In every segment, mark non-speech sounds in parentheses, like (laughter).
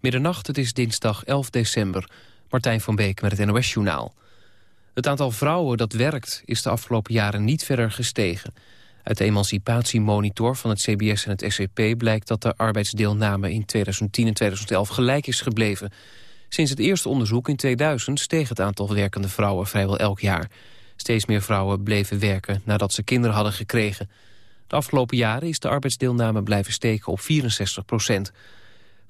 Middernacht, het is dinsdag 11 december. Martijn van Beek met het NOS-journaal. Het aantal vrouwen dat werkt is de afgelopen jaren niet verder gestegen. Uit de emancipatiemonitor van het CBS en het SCP blijkt dat de arbeidsdeelname in 2010 en 2011 gelijk is gebleven. Sinds het eerste onderzoek in 2000 steeg het aantal werkende vrouwen vrijwel elk jaar. Steeds meer vrouwen bleven werken nadat ze kinderen hadden gekregen. De afgelopen jaren is de arbeidsdeelname blijven steken op 64 procent.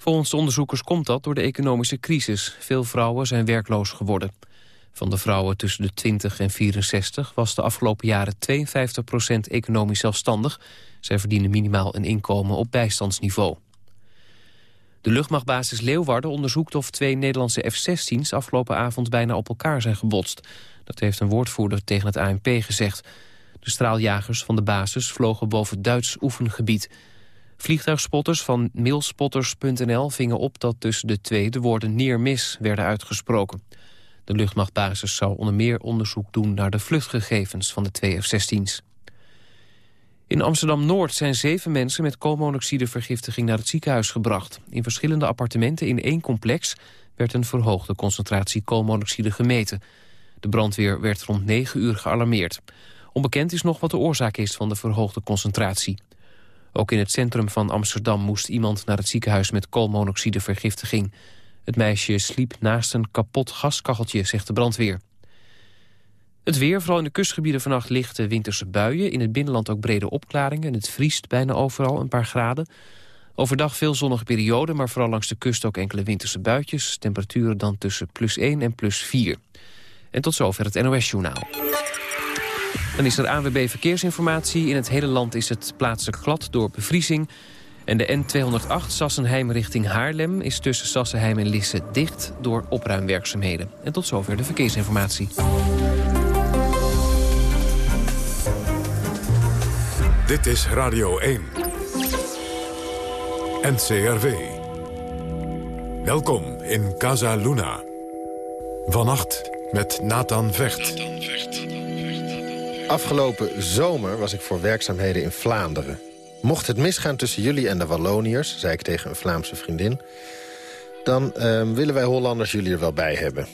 Volgens de onderzoekers komt dat door de economische crisis. Veel vrouwen zijn werkloos geworden. Van de vrouwen tussen de 20 en 64 was de afgelopen jaren 52 procent economisch zelfstandig. Zij verdienen minimaal een inkomen op bijstandsniveau. De luchtmachtbasis Leeuwarden onderzoekt of twee Nederlandse F-16's afgelopen avond bijna op elkaar zijn gebotst. Dat heeft een woordvoerder tegen het ANP gezegd. De straaljagers van de basis vlogen boven Duits oefengebied. Vliegtuigspotters van mailspotters.nl vingen op dat tussen de twee de woorden neer mis werden uitgesproken. De luchtmachtbasis zou onder meer onderzoek doen naar de vluchtgegevens van de twee F-16's. In Amsterdam-Noord zijn zeven mensen met koolmonoxidevergiftiging naar het ziekenhuis gebracht. In verschillende appartementen in één complex werd een verhoogde concentratie koolmonoxide gemeten. De brandweer werd rond 9 uur gealarmeerd. Onbekend is nog wat de oorzaak is van de verhoogde concentratie. Ook in het centrum van Amsterdam moest iemand naar het ziekenhuis met koolmonoxidevergiftiging. Het meisje sliep naast een kapot gaskacheltje, zegt de brandweer. Het weer, vooral in de kustgebieden vannacht lichte winterse buien. In het binnenland ook brede opklaringen. Het vriest bijna overal een paar graden. Overdag veel zonnige perioden, maar vooral langs de kust ook enkele winterse buitjes. Temperaturen dan tussen plus 1 en plus 4. En tot zover het NOS-journaal. Dan is er ANWB Verkeersinformatie. In het hele land is het plaatselijk glad door bevriezing. En de N208 Sassenheim richting Haarlem is tussen Sassenheim en Lisse dicht door opruimwerkzaamheden. En tot zover de verkeersinformatie. Dit is Radio 1. NCRV. Welkom in Casa Luna. Vannacht met Nathan Vecht. Afgelopen zomer was ik voor werkzaamheden in Vlaanderen. Mocht het misgaan tussen jullie en de Walloniërs, zei ik tegen een Vlaamse vriendin... dan ehm, willen wij Hollanders jullie er wel bij hebben.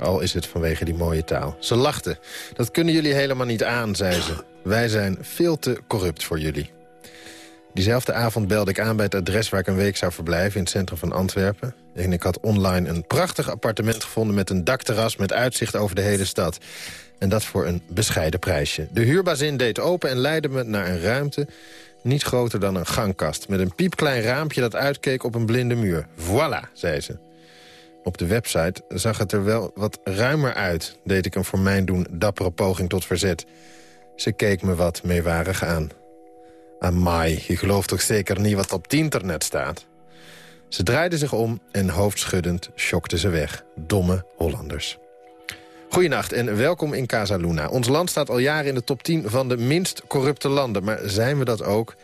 Al is het vanwege die mooie taal. Ze lachten. Dat kunnen jullie helemaal niet aan, zei ze. Wij zijn veel te corrupt voor jullie. Diezelfde avond belde ik aan bij het adres waar ik een week zou verblijven... in het centrum van Antwerpen. En ik had online een prachtig appartement gevonden... met een dakterras met uitzicht over de hele stad. En dat voor een bescheiden prijsje. De huurbazin deed open en leidde me naar een ruimte... niet groter dan een gangkast... met een piepklein raampje dat uitkeek op een blinde muur. Voilà, zei ze. Op de website zag het er wel wat ruimer uit... deed ik een voor mijn doen dappere poging tot verzet. Ze keek me wat meewarig aan. Amai, je gelooft toch zeker niet wat op het internet staat? Ze draaide zich om en hoofdschuddend schokte ze weg. Domme Hollanders. Goedenacht en welkom in Casa Luna. Ons land staat al jaren in de top 10 van de minst corrupte landen. Maar zijn we dat ook?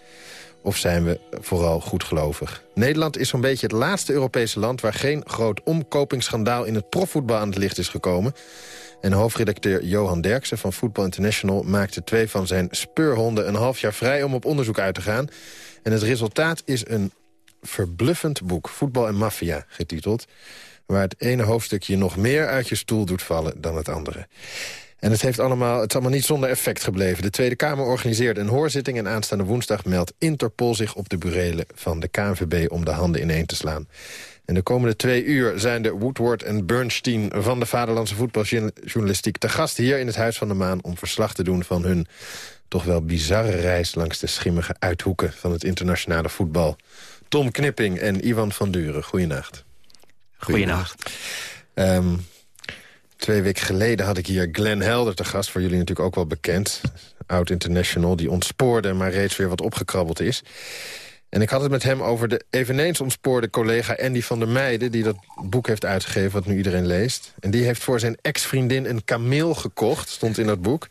Of zijn we vooral goedgelovig? Nederland is zo'n beetje het laatste Europese land... waar geen groot omkopingsschandaal in het profvoetbal aan het licht is gekomen. En hoofdredacteur Johan Derksen van Football International... maakte twee van zijn speurhonden een half jaar vrij om op onderzoek uit te gaan. En het resultaat is een verbluffend boek, Voetbal en Maffia, getiteld... waar het ene hoofdstukje nog meer uit je stoel doet vallen dan het andere. En het, heeft allemaal, het is allemaal niet zonder effect gebleven. De Tweede Kamer organiseert een hoorzitting... en aanstaande woensdag meldt Interpol zich op de burelen van de KNVB... om de handen ineen te slaan. En de komende twee uur zijn de Woodward en Bernstein... van de Vaderlandse voetbaljournalistiek te gast hier in het Huis van de Maan... om verslag te doen van hun toch wel bizarre reis... langs de schimmige uithoeken van het internationale voetbal. Tom Knipping en Ivan van Duren, goeienacht. Goeienacht. Um, twee weken geleden had ik hier Glenn Helder te gast... voor jullie natuurlijk ook wel bekend. Oud-international, die ontspoorde, maar reeds weer wat opgekrabbeld is. En ik had het met hem over de eveneens ontspoorde collega Andy van der Meijden... die dat boek heeft uitgegeven wat nu iedereen leest. En die heeft voor zijn ex-vriendin een kameel gekocht, stond in dat boek.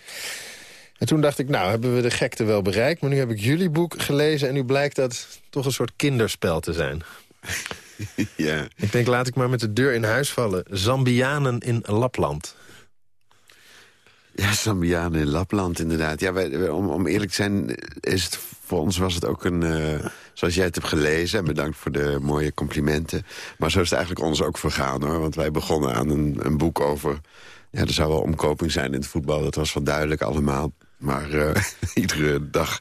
En toen dacht ik, nou, hebben we de gekte wel bereikt... maar nu heb ik jullie boek gelezen en nu blijkt dat toch een soort kinderspel te zijn. (laughs) ja. Ik denk, laat ik maar met de deur in huis vallen. Zambianen in Lapland. Ja, Zambianen in Lapland, inderdaad. Ja, wij, om, om eerlijk te zijn is het voor ons was het ook een... Uh, zoals jij het hebt gelezen, en bedankt voor de mooie complimenten. Maar zo is het eigenlijk ons ook vergaan, hoor. Want wij begonnen aan een, een boek over... Ja, er zou wel omkoping zijn in het voetbal, dat was wel duidelijk allemaal. Maar uh, (laughs) iedere dag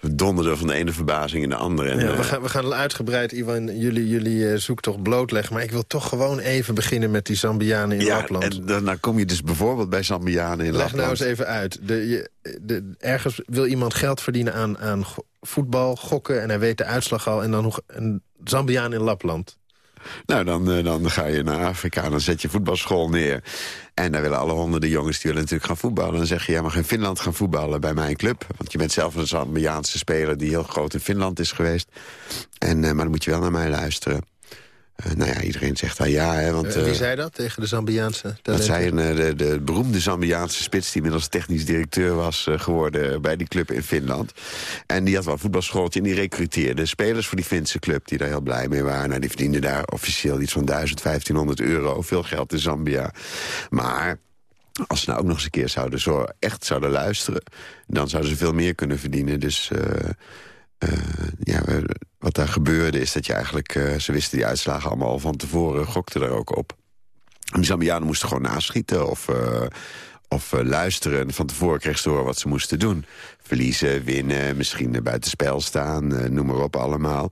donderde van de ene verbazing in de andere. En, ja, we, eh, gaan, we gaan uitgebreid, Ivan, jullie, jullie uh, zoektocht blootleggen. Maar ik wil toch gewoon even beginnen met die Zambianen in ja, Lapland. En dan kom je dus bijvoorbeeld bij Zambianen in Leg Lapland. Leg nou eens even uit. De, je, de, ergens wil iemand geld verdienen aan, aan voetbal, gokken... en hij weet de uitslag al. En dan nog een Zambiaan in Lapland. Nou, dan, dan ga je naar Afrika en dan zet je voetbalschool neer. En daar willen alle honderden jongens die willen natuurlijk gaan voetballen. Dan zeg je, ja, mag in Finland gaan voetballen bij mijn club. Want je bent zelf een Zambiaanse speler die heel groot in Finland is geweest. En, maar dan moet je wel naar mij luisteren. Uh, nou ja, iedereen zegt daar ja. Hè, want, uh, wie zei dat tegen de Zambiaanse talenten? Dat zei een, de, de beroemde Zambiaanse spits... die inmiddels technisch directeur was geworden bij die club in Finland. En die had wel een voetbalschooltje en die recruteerde spelers voor die Finse club... die daar heel blij mee waren. Nou, die verdienden daar officieel iets van 1000, 1500 euro. Veel geld in Zambia. Maar als ze nou ook nog eens een keer zouden zo echt zouden luisteren... dan zouden ze veel meer kunnen verdienen. Dus... Uh, ja, wat daar gebeurde is dat je eigenlijk... Uh, ze wisten die uitslagen allemaal al van tevoren, gokten er ook op. En de Zambianen moesten gewoon naschieten of, uh, of luisteren. En van tevoren kregen ze horen wat ze moesten doen. Verliezen, winnen, misschien buitenspel staan, noem maar op allemaal.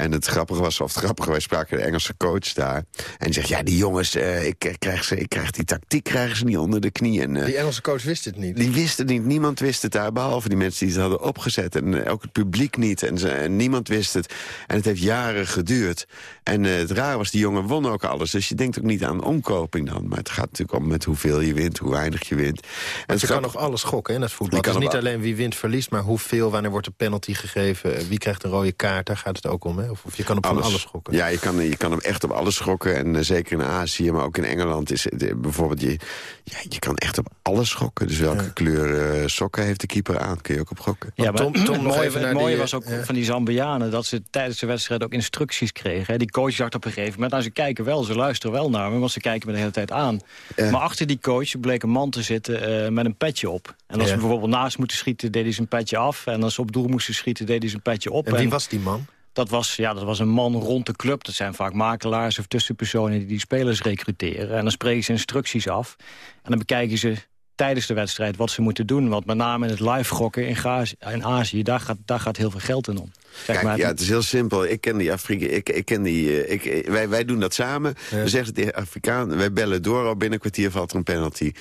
En het grappige was, of het grappige, wij spraken de Engelse coach daar. En die zegt, ja, die jongens, uh, ik, krijg ze, ik krijg die tactiek krijgen ze niet onder de knie. En, uh, die Engelse coach wist het niet? Die wist het niet. Niemand wist het daar, behalve die mensen die het hadden opgezet. En uh, ook het publiek niet. En, ze, en, niemand wist het. En het heeft jaren geduurd. En het raar was, die jongen won ook alles. Dus je denkt ook niet aan omkoping dan. Maar het gaat natuurlijk om met hoeveel je wint, hoe weinig je wint. En je kan nog alles gokken in het voetbal. Het is niet alleen wie wint, verliest, maar hoeveel, wanneer wordt de penalty gegeven... wie krijgt een rode kaart, daar gaat het ook om, hè? Of, of je kan op alles. alles gokken. Ja, je kan, je kan hem echt op alles gokken. En uh, zeker in Azië, maar ook in Engeland is de, bijvoorbeeld... Je, ja, je kan echt op alles gokken. Dus welke ja. kleur uh, sokken heeft de keeper aan, kun je ook op gokken. Ja, maar Tom, Tom het mooie, het mooie die, was ook ja. van die Zambianen... dat ze tijdens de wedstrijd ook instructies kregen. Hè. Die coach dacht op een gegeven moment... nou, ze kijken wel, ze luisteren wel naar me... want ze kijken me de hele tijd aan. Ja. Maar achter die coach bleek een man te zitten uh, met een petje op. En als ze bijvoorbeeld naast moeten schieten, deed hij zijn petje af. En als ze op doel moesten schieten, deed hij zijn petje op. En wie en, was die man? Dat was, ja, dat was een man rond de club. Dat zijn vaak makelaars of tussenpersonen die die spelers recruteren. En dan spreken ze instructies af. En dan bekijken ze tijdens de wedstrijd wat ze moeten doen. Want met name in het live gokken in, Gazi, in Azië, daar gaat, daar gaat heel veel geld in om. Zeg Kijk, maar. ja, het is heel simpel. Ik ken die Afrika, ik, ik ken die, ik, wij, wij doen dat samen. Ja. We zeggen tegen Afrikaan, wij bellen door, al binnen een kwartier valt er een penalty.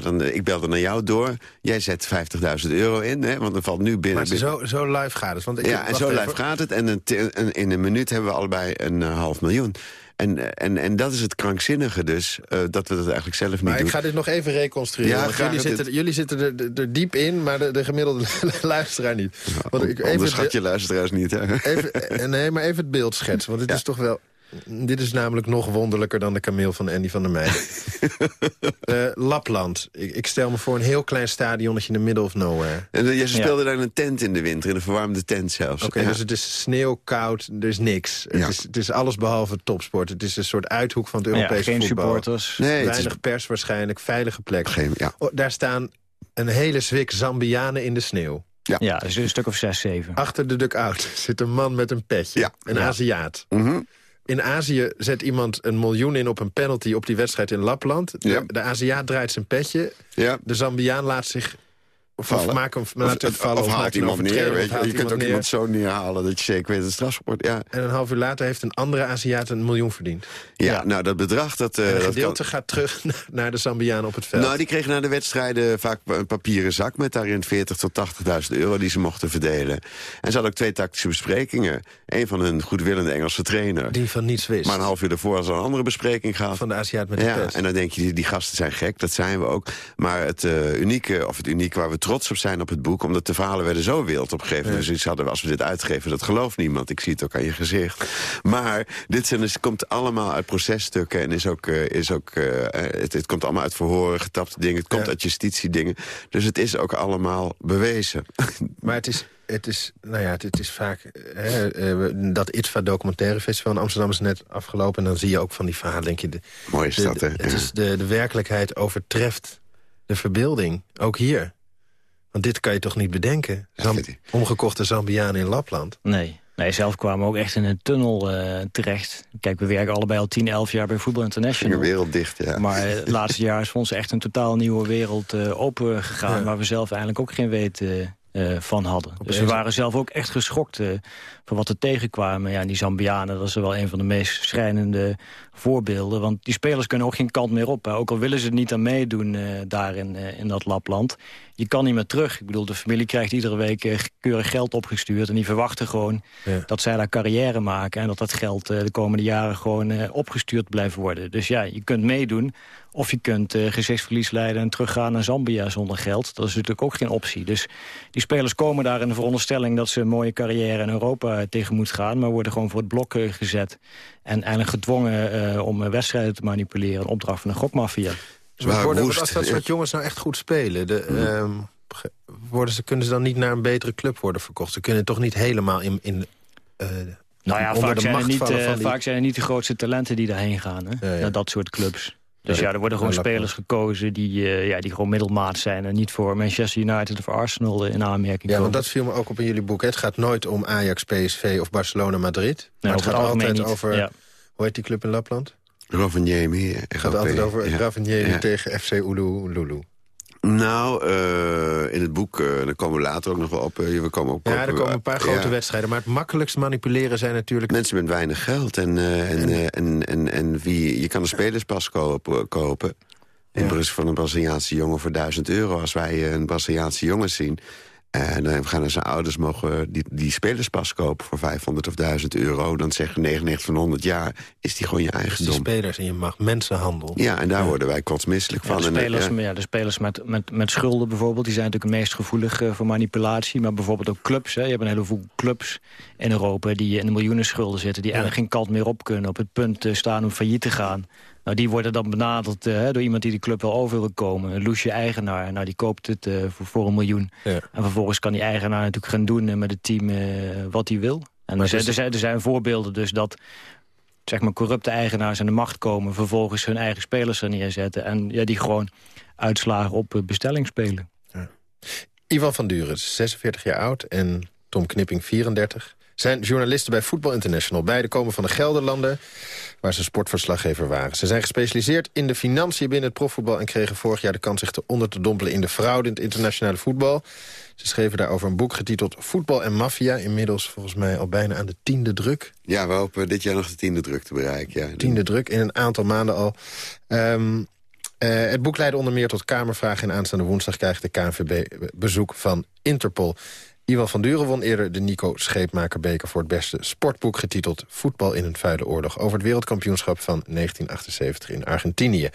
Nou, dan, ik belde naar jou door. Jij zet 50.000 euro in, hè, want er valt nu binnen... Maar zo, zo live gaat het. Want ik, ja, en zo live gaat het. En een, een, in een minuut hebben we allebei een uh, half miljoen. En, en, en dat is het krankzinnige dus, uh, dat we dat eigenlijk zelf niet maar doen. ik ga dit nog even reconstrueren. Ja, jullie, zitten, dit... jullie zitten er, er, diep in, maar de, de gemiddelde (laughs) luisteraar niet. Want ik, even Onderschat je luisteraars niet, hè? Even, nee, maar even het beeld schetsen, want het ja. is toch wel... Dit is namelijk nog wonderlijker dan de kameel van Andy van der Meijden. uh, (laughs) Lapland. Ik, ik, stel me voor een heel klein stadionnetje in the middle of nowhere. En uh, je speelde ja. daar in een tent in de winter, in een verwarmde tent zelfs. Oké, okay, ja. dus het is sneeuw, koud, er is niks. Ja. Het, is, het is alles behalve topsport. Het is een soort uithoek van het Europese geen voetbal. supporters. Nee, Weinig is... pers waarschijnlijk, veilige plek. Geen, oh, daar staan een hele zwik Zambianen in de sneeuw. Ja, ja dus een stuk of zes, zeven. Achter de dugout (laughs) zit een man met een petje. Ja. Een Aziat. Mm -hmm. In Azië zet iemand een miljoen in op een penalty op die wedstrijd in Lapland. De, ja. de Aziat draait zijn petje. Ja. De Zambiaan laat zich vallen. Of, maak hem, laat of, vallen, of, of haalt iemand neer. Weet je, je kunt ook neer. iemand zo neerhalen dat je zeker weet dat het strafsport. Ja. En een half uur later heeft een andere Aziat een miljoen verdiend. Ja, ja. nou dat bedrag... Dat, uh, en een dat gedeelte kan... gaat terug (laughs) naar de Zambiaan op het veld. Nou, die kregen na de wedstrijden vaak een papieren zak... met daarin 40 tot 80.000 euro die ze mochten verdelen. En ze hadden ook twee tactische besprekingen. Eén van hun goedwillende Engelse trainer. Die van niets wist. Maar een half uur daarvoor hadden ze een andere bespreking gehad. Van de Aziat met de ja. En dan denk je, die, die gasten zijn gek, dat zijn we ook. Maar het uh, unieke, of het unieke waar we trots op zijn op het boek... omdat de verhalen werden zo wild op een gegeven moment. Ja. Dus hadden, als we dit uitgeven, dat gelooft niemand. Ik zie het ook aan je gezicht. Maar dit zijn, dus, komt allemaal uit processtukken... en is ook, uh, is ook, uh, het, het, komt allemaal uit verhoren, getapte dingen. Het komt ja. uit justitiedingen. Dus het is ook allemaal bewezen. (laughs) Maar het is... Het is, nou ja, het, het is vaak... Hè, uh, dat ITVA documentaire festival in Amsterdam is net afgelopen... en dan zie je ook van die verhalen, denk je... De, Mooie stad, hè? Het is de, de werkelijkheid overtreft de verbeelding. Ook hier. Want dit kan je toch niet bedenken? omgekochte Zambianen in Lapland? Nee. Nee, zelf kwamen we ook echt in een tunnel uh, terecht. Kijk, we werken allebei al 10, 11 jaar bij Voetbal International. Een wereld dicht, ja. Maar het laatste jaar is voor ons echt een totaal nieuwe wereld uh, open gegaan... waar we zelf eigenlijk ook geen weten uh, van hadden. dus we waren zelf ook echt geschokt uh, van wat er tegenkwamen. Ja, die Zambianen, dat is wel een van de meest schrijnende voorbeelden. Want die spelers kunnen ook geen kant meer op. Hè. Ook al willen ze het niet aan meedoen uh, daar in, in dat Lapland. Je kan niet meer terug. Ik bedoel, de familie krijgt iedere week keurig geld opgestuurd. En die verwachten gewoon ja. dat zij daar carrière maken. En dat dat geld de komende jaren gewoon opgestuurd blijft worden. Dus ja, je kunt meedoen. Of je kunt uh, gezichtsverlies leiden en teruggaan naar Zambia zonder geld. Dat is natuurlijk ook geen optie. Dus die spelers komen daar in de veronderstelling... dat ze een mooie carrière in Europa tegen moeten gaan... maar worden gewoon voor het blok uh, gezet. En eigenlijk gedwongen uh, om wedstrijden te manipuleren. Een opdracht van de gokmafia. Dus worden, als dat soort jongens nou echt goed spelen... De, mm. worden ze, kunnen ze dan niet naar een betere club worden verkocht? Ze kunnen toch niet helemaal in... in nou ja, vaak zijn, er niet, die... vaak zijn er niet de grootste talenten die daarheen gaan. Hè? Ja, ja. Naar dat soort clubs. Dus ja, er worden gewoon spelers gekozen die, uh, ja, die gewoon middelmaat zijn... en niet voor Manchester United of Arsenal in aanmerking Ja, want dat viel me ook op in jullie boek. Het gaat nooit om Ajax, PSV of Barcelona, Madrid. Maar het gaat altijd niet. over... Ja. Hoe heet die club in Lapland? Rovaniemi. Het gaat altijd over ja. Rovaniemi tegen FC Ulu Lulu. Nou, uh, in het boek, uh, daar komen we later ook nog wel op. Uh, we komen op ja, er komen een paar grote wedstrijden. Maar het makkelijkst manipuleren zijn natuurlijk... Mensen met weinig geld. En, en, en, en, en, wie, je kan een spelerspas kopen. kopen. In ja. van een Braziliaanse jongen voor 1000 euro. Als wij een Braziliaanse jongen zien... En dan gaan zijn ouders mogen die, die spelerspas kopen voor 500 of 1000 euro. Dan zeggen 99 van 100 jaar, is die gewoon je eigendom. Dus die spelers en je mag mensenhandel. Ja, en daar worden wij kotsmisselijk van. Ja, de spelers, en, ja. de spelers met, met, met schulden bijvoorbeeld, die zijn natuurlijk het meest gevoelig uh, voor manipulatie. Maar bijvoorbeeld ook clubs. Hè. Je hebt een heleboel clubs in Europa die in de miljoenen schulden zitten. Die eigenlijk geen kant meer op kunnen. Op het punt uh, staan om failliet te gaan. Nou, die worden dan benaderd uh, door iemand die de club wel over wil komen. Een loesje eigenaar. Nou, die koopt het uh, voor, voor, een miljoen. Ja. En vervolgens kan die eigenaar natuurlijk gaan doen uh, met het team wat hij wil. En er, er, zijn, er zijn voorbeelden dus dat zeg maar, corrupte eigenaars aan de macht komen... vervolgens hun eigen spelers er neerzetten... en ja, die gewoon uitslagen op bestelling spelen. Ja. Ivan van Duren, 46 jaar oud en Tom Knipping, 34 zijn journalisten bij Football International. Beide komen van de Gelderlanden, waar ze sportverslaggever waren. Ze zijn gespecialiseerd in de financiën binnen het profvoetbal... en kregen vorig jaar de kans zich te onder te dompelen in de fraude in het internationale voetbal. Ze schreven daarover een boek getiteld Voetbal en Mafia. Inmiddels volgens mij al bijna aan de tiende druk. Ja, we hopen dit jaar nog de tiende druk te bereiken. Ja. Tiende druk, in een aantal maanden al. Um, uh, het boek leidde onder meer tot Kamervragen... en aanstaande woensdag krijgt de KNVB bezoek van Interpol. Iwan van Duren won eerder de Nico Scheepmakerbeker... voor het beste sportboek getiteld Voetbal in een vuile oorlog... over het wereldkampioenschap van 1978 in Argentinië.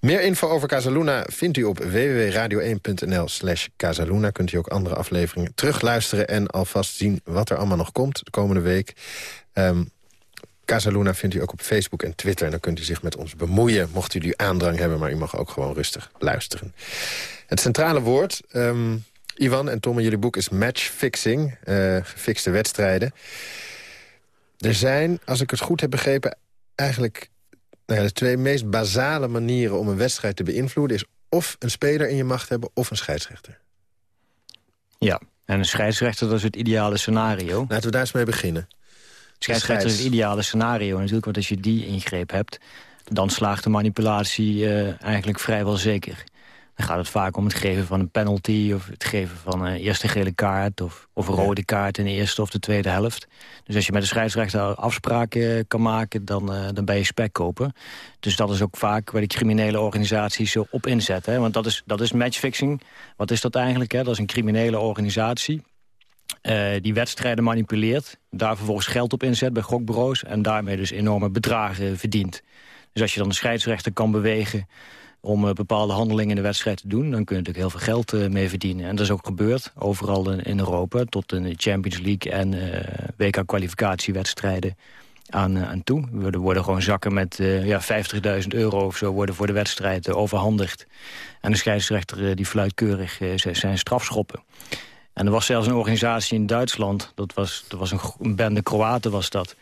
Meer info over Casaluna vindt u op www.radio1.nl slash Casaluna. Kunt u ook andere afleveringen terugluisteren... en alvast zien wat er allemaal nog komt de komende week. Um, Casaluna vindt u ook op Facebook en Twitter. En dan kunt u zich met ons bemoeien, mocht u die aandrang hebben. Maar u mag ook gewoon rustig luisteren. Het centrale woord... Um, Ivan en Tom, jullie boek is matchfixing, uh, gefixte wedstrijden. Er zijn, als ik het goed heb begrepen, eigenlijk nou ja, de twee meest basale manieren om een wedstrijd te beïnvloeden... is of een speler in je macht hebben of een scheidsrechter. Ja, en een scheidsrechter dat is het ideale scenario. Laten we daar eens mee beginnen. Scheidsrechter is het ideale scenario natuurlijk, want als je die ingreep hebt... dan slaagt de manipulatie uh, eigenlijk vrijwel zeker. Dan gaat het vaak om het geven van een penalty... of het geven van een eerste gele kaart... of, of een rode kaart in de eerste of de tweede helft. Dus als je met de scheidsrechter afspraken kan maken... dan, uh, dan ben je spekkoper. Dus dat is ook vaak waar die criminele organisaties op inzetten. Hè? Want dat is, dat is matchfixing. Wat is dat eigenlijk? Hè? Dat is een criminele organisatie... Uh, die wedstrijden manipuleert, daar vervolgens geld op inzet bij gokbureaus... en daarmee dus enorme bedragen verdient. Dus als je dan de scheidsrechter kan bewegen om uh, bepaalde handelingen in de wedstrijd te doen... dan kun je natuurlijk heel veel geld uh, mee verdienen. En dat is ook gebeurd, overal in, Europa... tot de Champions League en uh, WK-kwalificatiewedstrijden aan, aan toe. Er worden gewoon zakken met ja, 50.000 euro of zo... worden voor de wedstrijd overhandigd. En de scheidsrechter die fluitkeurig zijn strafschoppen. En er was zelfs een organisatie in Duitsland... dat was, dat was een, een bende Kroaten was dat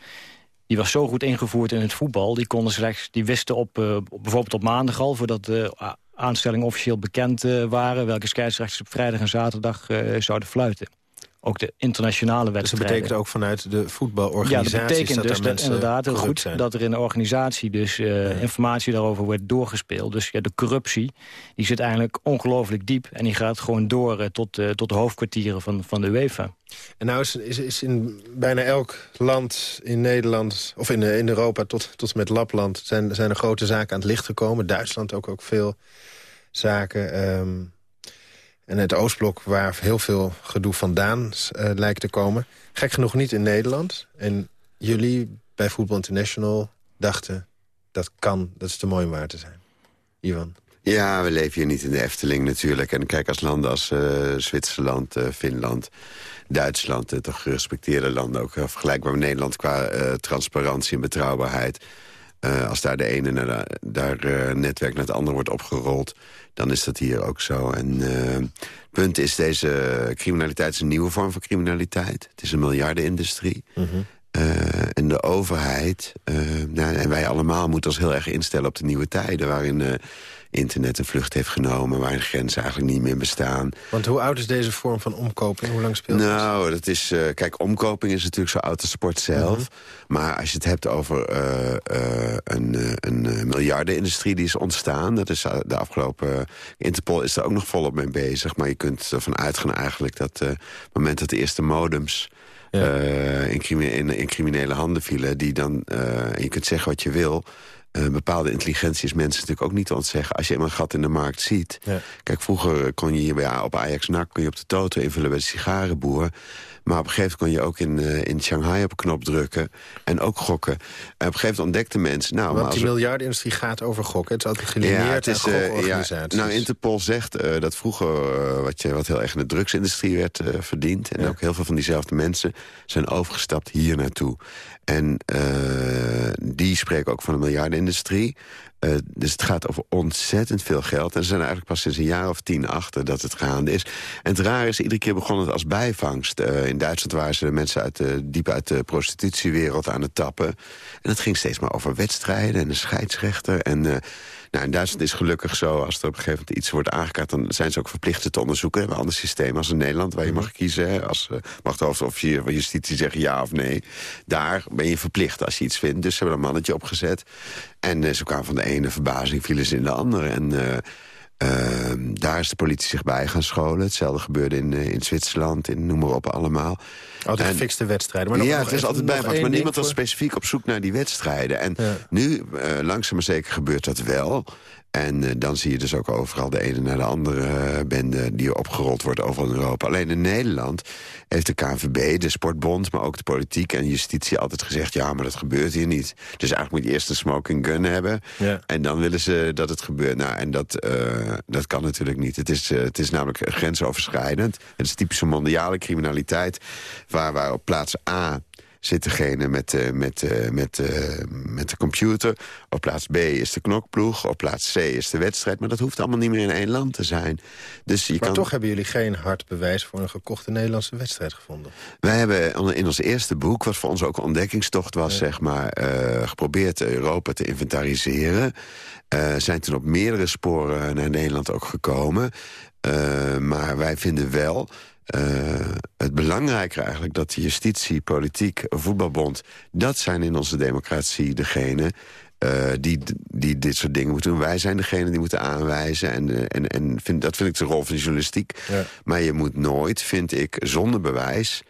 die was zo goed ingevoerd in het voetbal. Die konden slechts, die wisten op, uh, bijvoorbeeld op maandag al, voordat de aanstellingen officieel bekend waren... welke scheidsrechters op vrijdag en zaterdag zouden fluiten ook de internationale wedstrijden. Dus dat betekent ook vanuit de voetbalorganisatie... Ja, dat betekent dus dat inderdaad heel goed zijn. dat er in de organisatie dus uh, informatie daarover wordt doorgespeeld. Dus ja, de corruptie die zit eigenlijk ongelooflijk diep... en die gaat gewoon door uh, tot, uh, tot de hoofdkwartieren van, van de UEFA. En nou is, is, is in bijna elk land in Nederland... of in, in Europa tot, tot met Lapland... Zijn, zijn er grote zaken aan het licht gekomen. Duitsland ook, ook veel zaken... Um, en het Oostblok, waar heel veel gedoe vandaan uh, lijkt te komen. Gek genoeg niet in Nederland. En jullie bij Football International dachten... dat kan, dat is te mooi om waar te zijn. Ivan? Ja, we leven hier niet in de Efteling natuurlijk. En kijk, als landen als uh, Zwitserland, uh, Finland, Duitsland... toch gerespecteerde landen, ook vergelijkbaar met Nederland... qua transparantie en betrouwbaarheid... als daar de ene naar de, daar, netwerk naar het andere wordt opgerold dan is dat hier ook zo. En uh, het punt is, deze criminaliteit is een nieuwe vorm van criminaliteit. Het is een miljardenindustrie. Mm en de overheid, nou, en wij allemaal moeten ons heel erg instellen op de nieuwe tijden... waarin internet een vlucht heeft genomen... waar de grenzen eigenlijk niet meer bestaan. Want hoe oud is deze vorm van omkoping? Hoe lang speelt Nou, dat is... Uh, kijk, omkoping is natuurlijk zo oud als sport zelf. Mhm. Maar als je het hebt over uh, uh, een, een miljardenindustrie die is ontstaan... dat is de afgelopen... Interpol is er ook nog volop mee bezig. Maar je kunt ervan uitgaan eigenlijk dat... op het moment dat de eerste modems... in, in, in, criminele handen vielen... die dan... je kunt zeggen wat je wil uh, bepaalde intelligentie is mensen natuurlijk ook niet te ontzeggen. Als je eenmaal een gat in de markt ziet. Ja. Kijk, vroeger kon je hier bij, op Ajax NAC... kon je op de toto invullen bij de sigarenboer. Maar op een gegeven moment kon je ook in, uh, in Shanghai op een knop drukken. En ook gokken. En op een gegeven moment ontdekten mensen... Nou, Want die miljardenindustrie gaat over gokken. Het is altijd gelineerd ja, is, uh, ja, Nou, Interpol zegt uh, dat vroeger... wat, je, wat heel erg in de drugsindustrie werd verdiend... en ook heel veel van diezelfde mensen zijn overgestapt hier naartoe. En die spreken ook van een miljardenindustrie. Uh, dus het gaat over ontzettend veel geld. En ze zijn eigenlijk pas sinds een jaar of tien achter dat het gaande is. En het raar is, iedere keer begon het als bijvangst. Uh, in Duitsland waren ze mensen uit de, diep uit de prostitutiewereld aan het tappen. En het ging steeds maar over wedstrijden en een scheidsrechter. En uh, nou, in Duitsland is gelukkig zo, als er op een gegeven moment iets wordt aangekaart... dan zijn ze ook verplicht het te onderzoeken. We hebben een ander systeem als in Nederland, waar je mhm. mag kiezen. Als uh, mag de hoofdofficier van justitie zeggen ja of nee. Daar ben je verplicht als je iets vindt. Dus ze hebben een mannetje opgezet. En uh, ze kwamen van de ene verbazing, vielen ze in de andere. En... Uh, Ehm, daar is de politie zich bij gaan scholen. Hetzelfde gebeurde in, uh, in Zwitserland, in noem maar op allemaal. Altijd gefixte wedstrijden. Maar nog, ja, het is altijd bijvangst. Maar niemand was specifiek op zoek naar die wedstrijden. En nu, uh, langzaam maar zeker, gebeurt dat wel. En uh, dan zie je dus ook overal de ene naar de andere bende... die opgerold wordt overal in Europa. Alleen in Nederland heeft de KNVB, de sportbond... maar ook de politiek en justitie altijd gezegd... ja, maar dat gebeurt hier niet. Dus eigenlijk moet je eerst een smoking gun hebben... Ja. en dan willen ze dat het gebeurt. Nou, en dat, uh, dat kan natuurlijk niet. Het is, het is namelijk grensoverschrijdend. Het is typische mondiale criminaliteit... waar, waar op plaats A zit degene met, uh, met, uh, met, uh, met de computer. Op plaats B is de knokploeg. Op plaats C is de wedstrijd. Maar dat hoeft allemaal niet meer in één land te zijn. Dus je maar kan... toch hebben jullie geen hard bewijs voor een gekochte Nederlandse wedstrijd gevonden. Wij hebben in ons eerste boek, wat voor ons ook een ontdekkingstocht was, zeg maar, geprobeerd Europa te inventariseren. zijn toen op meerdere sporen naar Nederland ook gekomen. maar wij vinden wel uh, het belangrijker eigenlijk dat de justitie, politiek, voetbalbond... dat zijn in onze democratie degene uh, die, die dit soort dingen moeten doen. Wij zijn degene die moeten aanwijzen. En, uh, en, en vind, dat vind ik de rol van de journalistiek. Ja. Maar je moet nooit, vind ik, zonder bewijs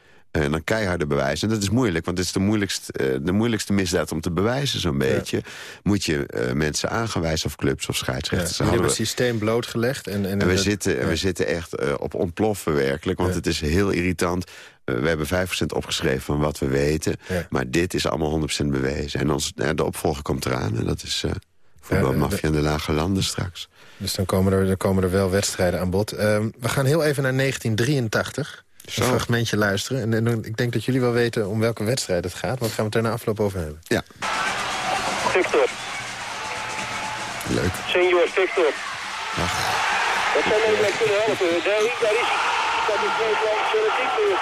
en dan keiharde bewijzen. En dat is moeilijk, want het is de moeilijkste, uh, de moeilijkste misdaad om te bewijzen, zo'n beetje. Moet je uh, mensen aangewijzen of clubs of scheidsrechters. Ja, we hebben het systeem blootgelegd. En, en, en we, zitten, ja. we zitten echt uh, op ontploffen werkelijk, want het is heel irritant. we hebben 5% opgeschreven van wat we weten. Maar dit is allemaal 100% bewezen. En ons, de opvolger komt eraan en dat is voetbalmafia in de lage landen straks. Dus dan komen er, dan komen er wel wedstrijden aan bod. Ehm, we gaan heel even naar 1983 een fragmentje luisteren. En, en, ik denk dat jullie wel weten om welke wedstrijd het gaat. Want gaan we het er na afloop over hebben. Ja. Victor. Leuk. Senior Victor. Ach. Dat zou Nederland kunnen helpen. Nee, daar is Dat is Nederland fanatiek weer.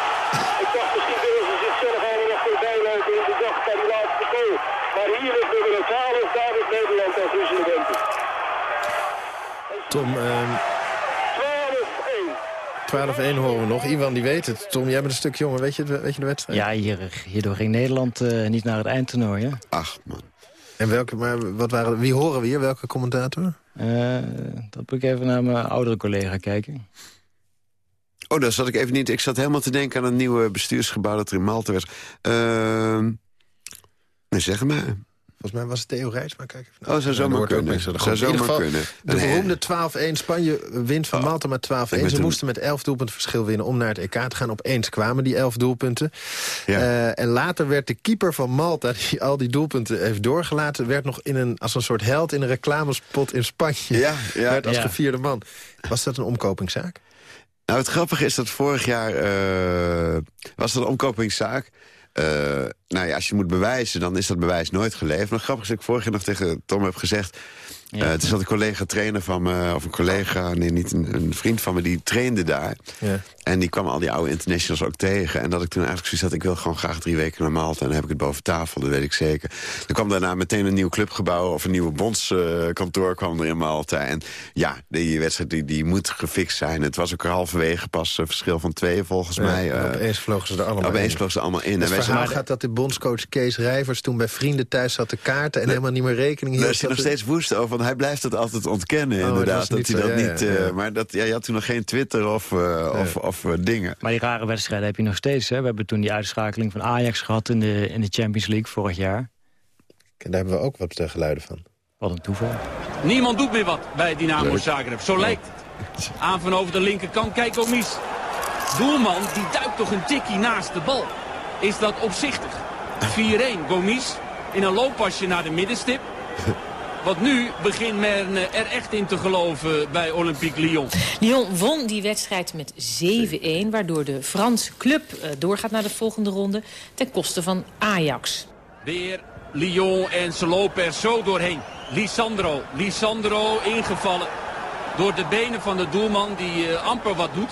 Ik dacht misschien willen ze zichzelf allemaal nog voorbij lopen in de dag bij die laatste goal. Maar hier is nummer 12, David Nederland als Russen Tom, 12-1 ehm, horen we nog. Iwan die weet het. Tom, jij bent een stuk jonger. Weet je, weet je de wedstrijd? Ja, hier, hierdoor ging Nederland uh, niet naar het eindtoernooi. Hè? Ach, man. En welke, maar wat waren, wie horen we hier? Welke commentator? Uh, dat moet ik even naar mijn oudere collega kijken. Oh, dat zat ik even niet. Ik zat helemaal te denken aan een nieuwe bestuursgebouw dat er in Malta was. Uh, nee, zeg maar. Volgens mij was het Theo Rijsma. Kijk even. Oh, zou zomaar kunnen. Zou zomaar kunnen. De beroemde 12-1. Spanje wint van oh, Malta met 12-1. Ze moesten met 11 doelpunten verschil winnen om naar het EK te gaan. Opeens kwamen die 11 doelpunten. Ja. Uh, en later werd de keeper van Malta, (laughs) die al die doelpunten heeft doorgelaten... werd nog in een, als een soort held in een reclamespot in Spanje. Ja, ja. Werd als gevierde man. Was dat een omkopingszaak? Nou, het grappige is dat vorig jaar uh, was dat een omkopingszaak. Uh, nou ja, als je moet bewijzen, dan is dat bewijs nooit geleverd. Maar grappig is dat ik vorig jaar nog tegen Tom heb gezegd... Ja. Uh, het is dat een collega-trainer van me, of een collega, nee, niet een, een vriend van me, die trainde daar. Ja. En die kwam al die oude internationals ook tegen. En dat ik toen eigenlijk zoiets had, ik wil gewoon graag drie weken naar Malta. En dan heb ik het boven tafel, dat weet ik zeker. Er kwam daarna meteen een nieuw clubgebouw of een nieuwe bondskantoor uh, kwam er in Malta. En ja, die wedstrijd die, die moet gefixt zijn. Het was ook halverwege pas een verschil van twee volgens ja, mij. Uh, opeens vlogen ze er allemaal opeens in. vlogen ze allemaal in. Het en verhaal gaat dat de bondscoach Kees Rijvers toen bij vrienden thuis zat te kaarten... en helemaal niet meer rekening hield. Daar is hij nog steeds woest over, hij blijft het altijd ontkennen oh, inderdaad. Dat, hij dat niet... Uh, maar dat, ja, je had toen nog geen Twitter of, uh, of, of dingen. Maar die rare wedstrijden heb je nog steeds. Hè? We hebben toen die uitschakeling van Ajax gehad in de, in de Champions League vorig jaar. En daar hebben we ook wat geluiden van. Wat een toeval. Niemand doet meer wat bij Dynamo Zagreb. Zo lijkt het. Aan van over de linkerkant. Kijk Gomis. Doelman die duikt toch een tikkie naast de bal. Is dat opzichtig? (laughs) 4-1. Gomis in een looppasje naar de middenstip. Want nu begint men eh, er echt in te geloven bij Olympique Lyon. Lyon won die wedstrijd met 7-1... waardoor de Franse club eh, doorgaat naar de volgende ronde... ten koste van Ajax. Weer Lyon en ze lopen er zo doorheen. Lisandro, Lisandro ingevallen door de benen van de doelman die uh, amper wat doet.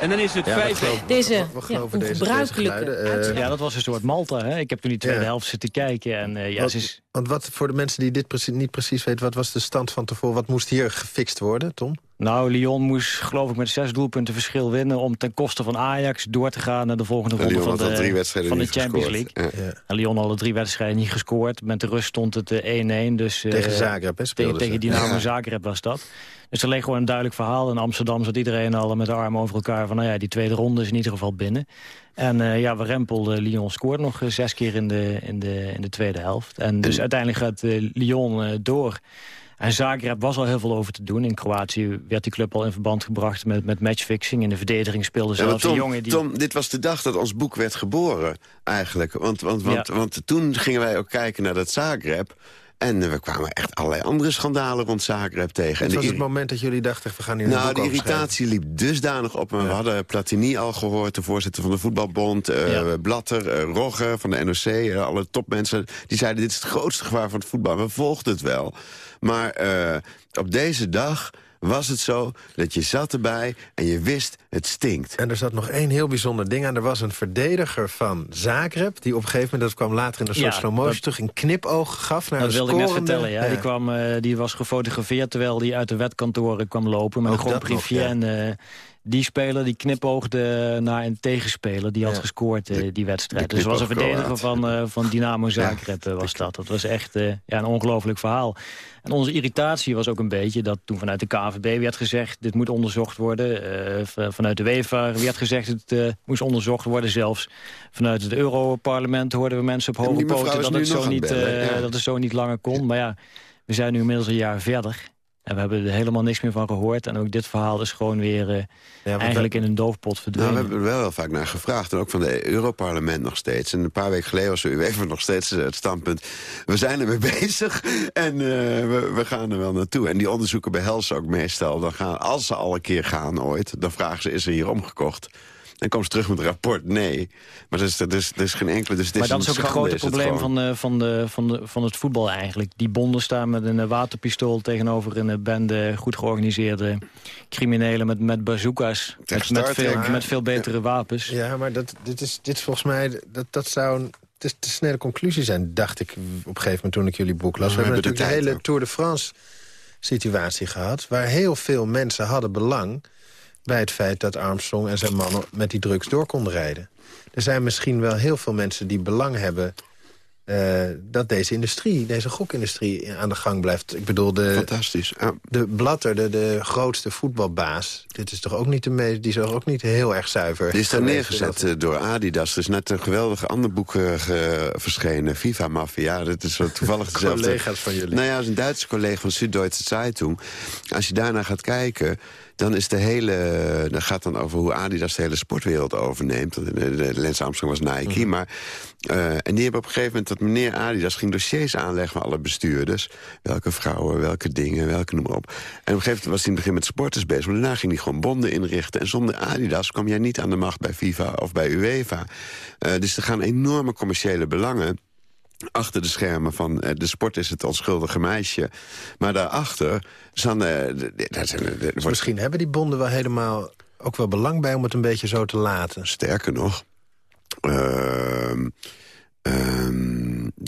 En dan is het ja, 5 Deze ongebruikelijke Ja, dat was een soort Malta. Hè? Ik heb toen die tweede helft zitten kijken. En, uh, ja, wat, is... Want wat voor de mensen die dit precies, niet precies weten... wat was de stand van tevoren? Wat moest hier gefixt worden, Tom? Nou, Lyon moest geloof ik met zes doelpunten verschil winnen... om ten koste van Ajax door te gaan naar de volgende ronde van de, van de Champions League. Ja. En Lyon alle drie wedstrijden niet gescoord. Met de rust stond het 1-1. Eh, dus, tegen Zagreb, hè, Tegen, tegen Dynamo Zagreb was dat. Dus er leek gewoon een duidelijk verhaal. In Amsterdam zat iedereen al met de armen over elkaar... van nou ja, die tweede ronde is in ieder geval binnen. En uh, ja, we rempelden. Lyon scoort nog zes keer in de, in, de, in de tweede helft. En dus uiteindelijk gaat uh, Lyon door... En Zagreb was al heel veel over te doen. In Kroatië werd die club al in verband gebracht met, met matchfixing. In de verdediging speelde zelfs ja, een jongen die... Tom, dit was de dag dat ons boek werd geboren, eigenlijk. Want, want, want, ja. want toen gingen wij ook kijken naar dat Zagreb... En we kwamen echt allerlei andere schandalen rond Zagreb tegen. Het was het moment dat jullie dachten, we gaan hier Nou, de irritatie liep dusdanig op. Ja. We hadden Platini al gehoord, de voorzitter van de voetbalbond. Uh, ja. Blatter, uh, Rogge van de NOC, uh, alle topmensen. Die zeiden, dit is het grootste gevaar van het voetbal. We volgden het wel. Maar op deze dag was het zo dat je zat erbij en je wist, het stinkt. En er zat nog één heel bijzonder ding aan. Er was een verdediger van Zagreb... die op een gegeven moment, dat kwam later in een soort ja, slow motion... terug een knipoog gaf naar dat een wilde ik net vertellen, ja. ja. Die, kwam, uh, die was gefotografeerd terwijl hij uit de wetkantoren kwam lopen... met Ook een groot briefje en... Uh, die speler die knipoogde naar een tegenspeler. Die had ja. gescoord uh, die wedstrijd. Dus was een verdediger van, uh, van Dynamo Zagreb ja. was dat. Dat was echt uh, ja, een ongelooflijk verhaal. En onze irritatie was ook een beetje dat toen vanuit de KVB werd gezegd... dit moet onderzocht worden. vanuit de UEFA werd gezegd het moest onderzocht worden. Zelfs vanuit het Europarlement hoorden we mensen op hoge poten... Dat het, zo niet, ja. dat het zo niet langer kon. Maar ja, we zijn nu inmiddels een jaar verder... En we hebben er helemaal niks meer van gehoord. En ook dit verhaal is gewoon weer uh, ja, eigenlijk we, in een doofpot verdwenen. Nou, we hebben er wel heel vaak naar gevraagd. En ook van het Europarlement nog steeds. En een paar weken geleden was u even nog steeds het standpunt... we zijn ermee (laughs) bezig en uh, we, we, gaan er wel naartoe. En die onderzoeken behelzen ook meestal. Dan gaan, als ze al een keer gaan ooit, dan vragen ze... is er hier omgekocht? Dan komen ze terug met een rapport, nee. Maar dat is, dat is, dat is geen enkele... Dus maar dat is ook het grote probleem van, uh, van, de, van, de, van het voetbal eigenlijk. Die bonden staan met een waterpistool tegenover een bende... goed georganiseerde criminelen met, met bazooka's. Met, met, veel, met veel betere wapens. Ja, maar dat, dit, is, dit is volgens mij... Dat, dat zou een te, te snelle conclusie zijn, dacht ik op een gegeven moment toen ik jullie boek las. We, we hebben natuurlijk de hele Tour de France situatie gehad... waar heel veel mensen hadden belang bij het feit dat Armstrong en zijn mannen met die drugs door konden rijden. Er zijn misschien wel heel veel mensen die belang hebben uh, dat deze industrie, deze gokindustrie aan de gang blijft. Ik bedoel, de, Fantastisch. de Blatter, de, de grootste voetbalbaas... dit is toch ook niet de meest, die is toch ook niet heel erg zuiver. Die is daar neergezet eh, door Adidas. Er is net een geweldig ander boek uh, verschenen, FIFA Mafia. Dat is zo toevallig (laughs) dezelfde... Collega's van jullie. Nou ja, is een Duitse collega van Süddeutsche Zeitung. Als je daarna gaat kijken dan is de hele... Dat gaat dan over hoe Adidas de hele sportwereld overneemt. Lens Armstrong was Nike, mhm. maar... Uh, en die hebben op een gegeven moment dat meneer Adidas ging dossiers aanleggen van alle bestuurders. Welke vrouwen, welke dingen, welke noem maar op. En op een gegeven moment was hij in het begin met sporters bezig. Maar daarna ging hij gewoon bonden inrichten. En zonder Adidas kwam jij niet aan de macht bij FIFA of bij UEFA. Uh, dus er gaan enorme commerciële belangen achter de schermen van uh, de sport is het onschuldige meisje. Maar daarachter... Zijn, uh, zijn, dus misschien hebben die bonden wel helemaal ook wel belang bij... om het een beetje zo te laten. Sterker nog... Uh,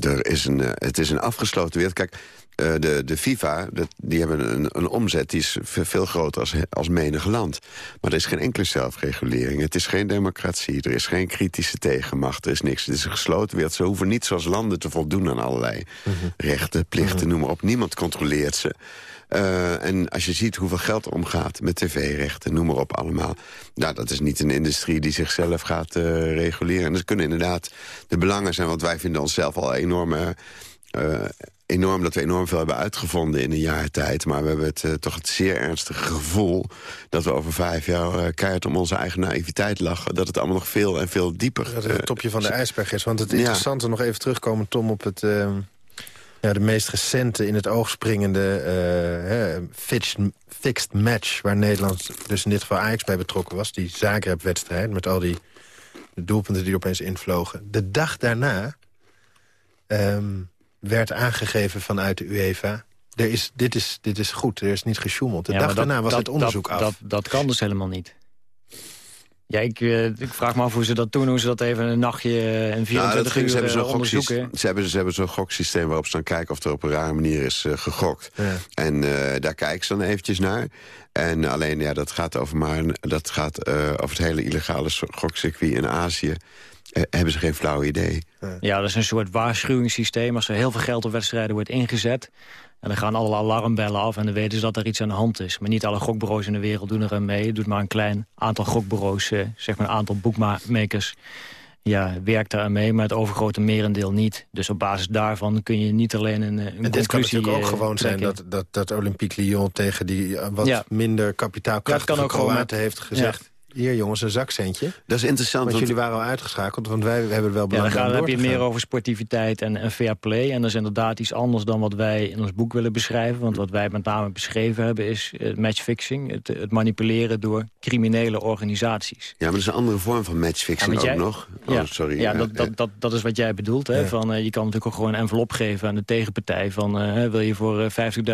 er is een, eh, het is een afgesloten wereld. Kijk, uh, de, de FIFA, die hebben een, een omzet die is veel groter als, als menig land. Maar er is geen enkele zelfregulering. Het is geen democratie, er is geen kritische tegenmacht, er is niks. Het is een gesloten wereld. Ze hoeven niet zoals landen te voldoen aan allerlei mhm. rechten, plichten, mm noem maar op. Niemand controleert ze. Uh, en als je ziet hoeveel geld er omgaat met tv-rechten, noem maar op allemaal. Nou, dat is niet een industrie die zichzelf gaat uh, reguleren. En dat kunnen inderdaad de belangen zijn, want wij vinden onszelf al enorme... Uh, enorm dat we enorm veel hebben uitgevonden in een jaar tijd. Maar we hebben het, uh, toch het zeer ernstige gevoel... dat we over vijf jaar uh, keihard om onze eigen naïviteit lachen. Dat het allemaal nog veel en veel dieper... Dat het, het topje van de ijsberg is. Want het interessante, nog even terugkomen, Tom, op het... Uh, ja, de meest recente in het oog springende fixed, fixed, match... waar Nederland dus in dit geval Ajax bij betrokken was. Die Zagreb-wedstrijd met al die doelpunten die opeens invlogen. De dag daarna... Um, werd aangegeven vanuit de UEFA... Er is, dit, is, dit is goed, er is niet gesjoemeld. De dag daarna was het onderzoek af. Dat, dat kan dus helemaal niet. Ja, ik, uh, ik, vraag me af hoe ze dat doen, hoe ze dat even een nachtje en 24 nou, uur ze hebben uh, onderzoeken. Ze hebben, ze hebben zo'n goksysteem waarop ze dan kijken of er op een rare manier is uh, gegokt. Ja. En daar kijken ze dan eventjes naar. En alleen, ja, dat gaat over, maar, dat gaat, over het hele illegale gokcircuit in Azië. Uh, hebben ze geen flauw idee. Ja, dat is een soort waarschuwingssysteem. Als er heel veel geld op wedstrijden wordt ingezet... en dan gaan alle alarmbellen af en dan weten ze dat er iets aan de hand is. Maar niet alle gokbureaus in de wereld doen er aan mee. Het doet maar een klein aantal gokbureaus, uh, zeg maar een aantal boekmakers... Ja, werkt daar aan mee, maar het overgrote merendeel niet. Dus op basis daarvan kun je niet alleen een, een en dit kan natuurlijk ook gewoon zijn dat, dat, dat Olympique Lyon... tegen die wat minder kapitaalkrachtige ja, Kroaten heeft gezegd... Hier jongens, een zakcentje. Dat is interessant. Want, jullie waren al uitgeschakeld, want wij hebben wel belang ja, dan, heb je meer over sportiviteit en, en fair play. En dat is inderdaad iets anders dan wat wij in ons boek willen beschrijven. Want wat wij met name beschreven hebben is uh, matchfixing. Het, het, manipuleren door criminele organisaties. Ja, maar dat is een andere vorm van matchfixing ook nog. Oh, ja, sorry. Ja, dat, dat, dat, dat is wat jij bedoelt. Hè? Van, uh, je kan natuurlijk ook gewoon een envelop geven aan de tegenpartij. Van, uh, wil je voor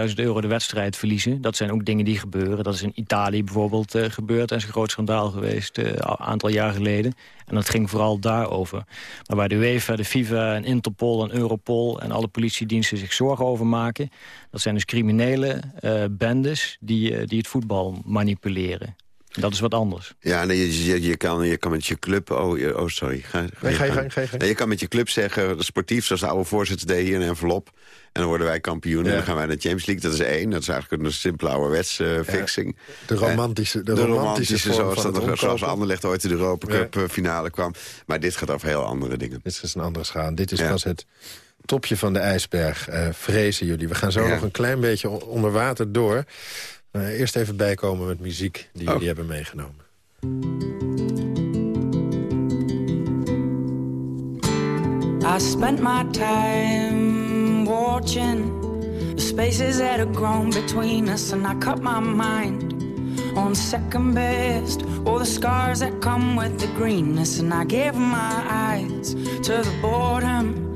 50.000 euro de wedstrijd verliezen? Dat zijn ook dingen die gebeuren. Dat is in Italië bijvoorbeeld gebeurd en is een groot schandaal geweest een eh, aantal jaar geleden. En dat ging vooral daarover. Maar bij de UEFA, de FIFA en Interpol en Europol... en alle politiediensten zich zorgen over maken... dat zijn dus criminele uh, bendes die, uh, die het voetbal manipuleren. Dat is wat anders. Ja, nee, je, je, kan, je kan met je club... Oh, oh sorry. Ga, ga, je, gang, ga, je, Nee, je kan met je club zeggen, sportief, zoals de oude voorzitter deed hier een envelop. En dan worden wij kampioen en dan gaan wij naar de Champions League. Dat is één. Dat is eigenlijk een simpele ouderwets uh, fixing. de romantische, de, de romantische, zoals, dat zoals Anderlecht ooit in de Europa Cup eh, finale kwam. Maar dit gaat over heel andere dingen. Dit is een andere schaal. Dit is pas het topje van de ijsberg, uh, vrezen jullie. We gaan zo nog een klein beetje onder water door. Uh, eerst even bijkomen met muziek die jullie oh. hebben meegenomen. I spent my time watching the spaces that have grown between us and I cut my mind on second best all the scars that come with the greenness and I gave my eyes to the boredom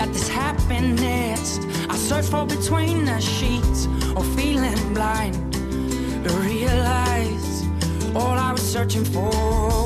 at this happiness. I search for between the sheets or feeling blind to realize all I was searching for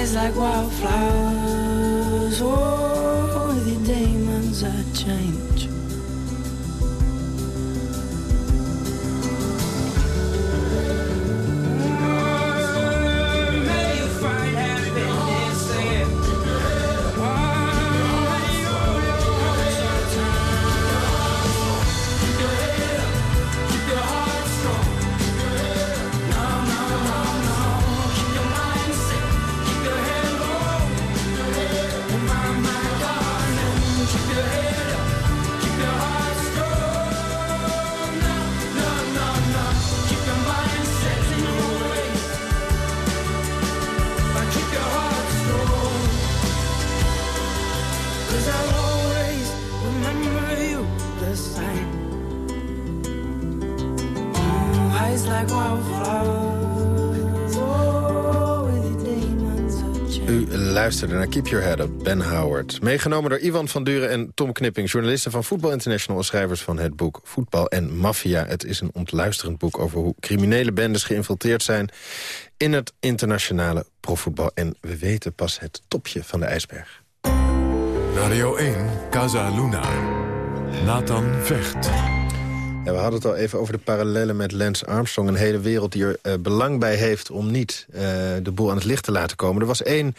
eyes like wildflowers. Oh, luisterde naar Keep Your Head Up, Ben Howard. Meegenomen door Ivan van Duren en Tom Knipping... journalisten van Voetbal International en schrijvers van het boek Voetbal en Mafia. Het is een ontluisterend boek over hoe criminele bendes geïnfiltreerd zijn... in het internationale profvoetbal. En we weten pas het topje van de ijsberg. Radio 1, Casa Luna. Nathan Vecht. We hadden het al even over de parallellen met Lance Armstrong. Een hele wereld die er uh, belang bij heeft om niet uh, de boel aan het licht te laten komen. Er was één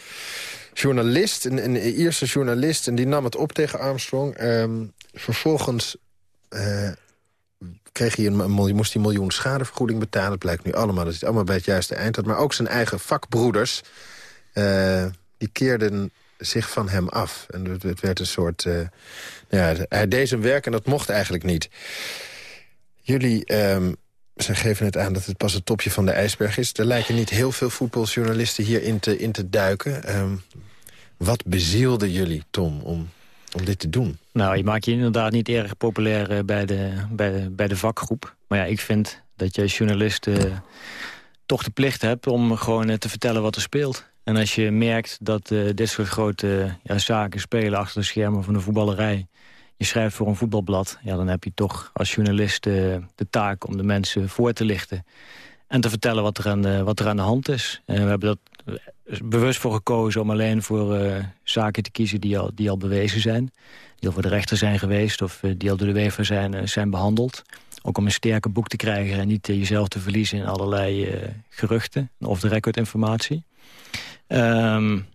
journalist, een, een Ierse journalist... en die nam het op tegen Armstrong. Um, vervolgens uh, kreeg hij een, moest hij een miljoen schadevergoeding betalen. Het blijkt nu allemaal dat hij het allemaal bij het juiste eind had. Maar ook zijn eigen vakbroeders, die keerden zich van hem af. En het, werd een soort... ja, hij deed zijn werk en dat mocht eigenlijk niet. Jullie um, ze geven het aan dat het pas het topje van de ijsberg is. Er lijken niet heel veel voetbaljournalisten hierin te, in te duiken. Um, wat bezielde jullie, Tom, om, om dit te doen? Nou, je maakt je inderdaad niet erg populair uh, bij, de, bij, de, bij de vakgroep. Maar ja, ik vind dat je als journalist uh, toch de plicht hebt... om gewoon uh, te vertellen wat er speelt. En als je merkt dat dit soort grote ja, zaken spelen... achter de schermen van de voetballerij je schrijft voor een voetbalblad... Ja, dan heb je toch als journalist eh, de taak om de mensen voor te lichten... en te vertellen wat er aan de, wat er aan de hand is. En we hebben dat bewust voor gekozen om alleen voor uh, zaken te kiezen die al, die al bewezen zijn. Die al voor de rechter zijn geweest of die al door de UEFA zijn, zijn behandeld. Ook om een sterker boek te krijgen en niet jezelf te verliezen in allerlei geruchten. Of de recordinformatie. Um,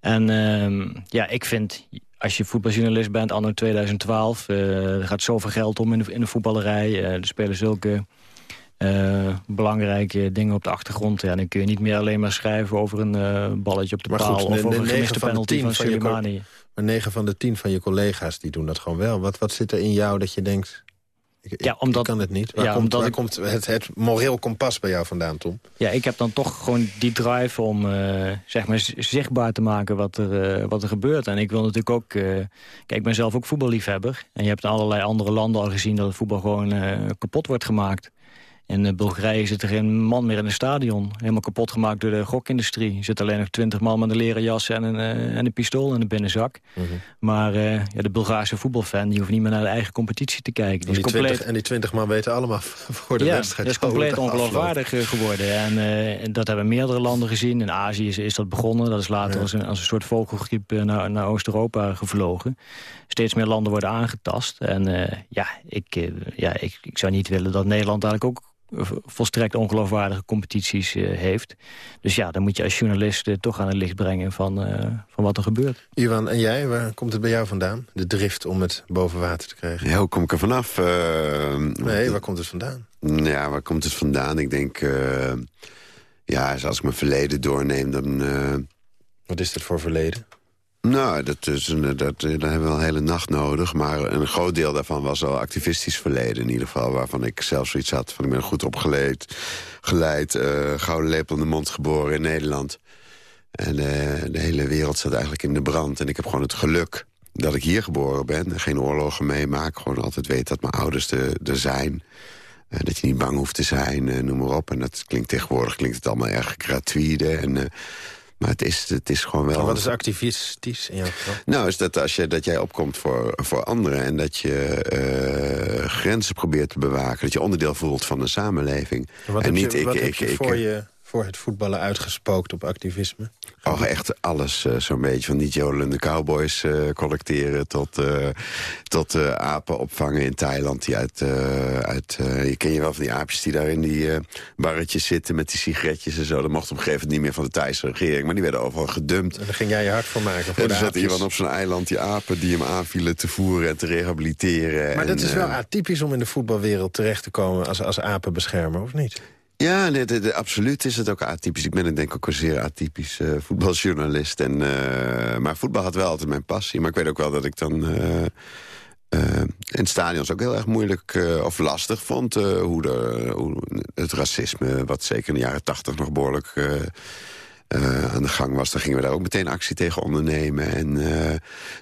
en um, ja, ik vind als je voetbaljournalist bent anno 2012... er gaat zoveel geld om in de, in de voetballerij. er spelen zulke belangrijke dingen op de achtergrond. Ja, dan kun je niet meer alleen maar schrijven over een balletje op de paal... of over een gemiste penalty van, Soleimani. Maar negen van de tien van je collega's die doen dat gewoon wel. Wat, wat zit er in jou dat je denkt... Ik, ja, omdat, kan het niet. Waar, ja, komt, waar ik, komt het, het moreel kompas bij jou vandaan, Tom? Ja, ik heb dan toch gewoon die drive om uh, zeg maar zichtbaar te maken wat er, uh, wat er gebeurt. En ik wil natuurlijk ook... Uh, kijk, ik ben zelf ook voetballiefhebber. En je hebt in allerlei andere landen al gezien dat het voetbal gewoon kapot wordt gemaakt. In uh, Bulgarije zit er geen man meer in het stadion. Helemaal kapot gemaakt door de gokindustrie. Er zit alleen nog twintig man met een leren jas en een, uh, en een pistool in de binnenzak. Mhm. Maar uh, ja, de Bulgaarse voetbalfan die hoeft niet meer naar de eigen competitie te kijken. Die en, die is compleet... 20, en die twintig man weten allemaal (laughs) voor de ja, wedstrijd. dat is compleet ongeloofwaardig geworden. En, dat hebben meerdere landen gezien. In Azië is, is dat begonnen. Dat is later als, een, als een soort vogelgriep naar, naar Oost-Europa gevlogen. Steeds meer landen worden aangetast. En ja, ik, ja ik, ik zou niet willen dat Nederland eigenlijk ook volstrekt ongeloofwaardige competities uh, heeft. Dus ja, dan moet je als journalist uh, toch aan het licht brengen van, uh, van wat er gebeurt. Iwan, en jij, waar komt het bij jou vandaan? De drift om het boven water te krijgen? Ja, hoe kom ik er vanaf? nee, waar komt het vandaan? Ja, waar komt het vandaan? Ik denk, ja, als ik mijn verleden doorneem, dan... Wat is dat voor verleden? Nou, dat is een, dat, dat hebben we wel een hele nacht nodig. Maar een groot deel daarvan was al activistisch verleden in ieder geval. Waarvan ik zelf zoiets had van ik ben goed opgeleid. Geleid, uh, gouden lepel in de mond geboren in Nederland. En de hele wereld zat eigenlijk in de brand. En ik heb gewoon het geluk dat ik hier geboren ben. Geen oorlogen meemaak. Gewoon altijd weet dat mijn ouders er, zijn. Dat je niet bang hoeft te zijn, noem maar op. En dat klinkt tegenwoordig klinkt het allemaal erg gratuide. En maar het is, het is gewoon wel... wat is activistisch in jouw geval? Nou, is dat, als je, dat jij opkomt voor, voor anderen... en dat je uh, grenzen probeert te bewaken. Dat je onderdeel voelt van een samenleving. Wat en niet, je, ik, wat ik, heb je voor je voor het voetballen uitgespookt op activisme? Oh, echt alles uh, zo'n beetje. Van die jodelende cowboys uh, collecteren... tot, uh, tot apen opvangen in Thailand. Die uit, uit, je ken je wel van die aapjes die daar in die barretjes zitten... met die sigaretjes en zo. Dat mocht op een gegeven moment niet meer van de Thaise regering. Maar die werden overal gedumpt. En daar ging jij je hard voor maken. Voor en dan zat iemand op zo'n eiland die apen die hem aanvielen te voeren en te rehabiliteren. Maar dat is wel atypisch om in de voetbalwereld terecht te komen... als, als apenbeschermer, of niet? Ja, absoluut is het ook atypisch. Ik ben denk ik ook een zeer atypisch uh, voetbaljournalist. En, uh, maar voetbal had wel altijd mijn passie. Maar ik weet ook wel dat ik dan... Uh, in stadions ook heel erg moeilijk of lastig vond. hoe, de, hoe het racisme, wat zeker in de jaren tachtig nog behoorlijk uh, aan de gang was... dan gingen we daar ook meteen actie tegen ondernemen. En, uh,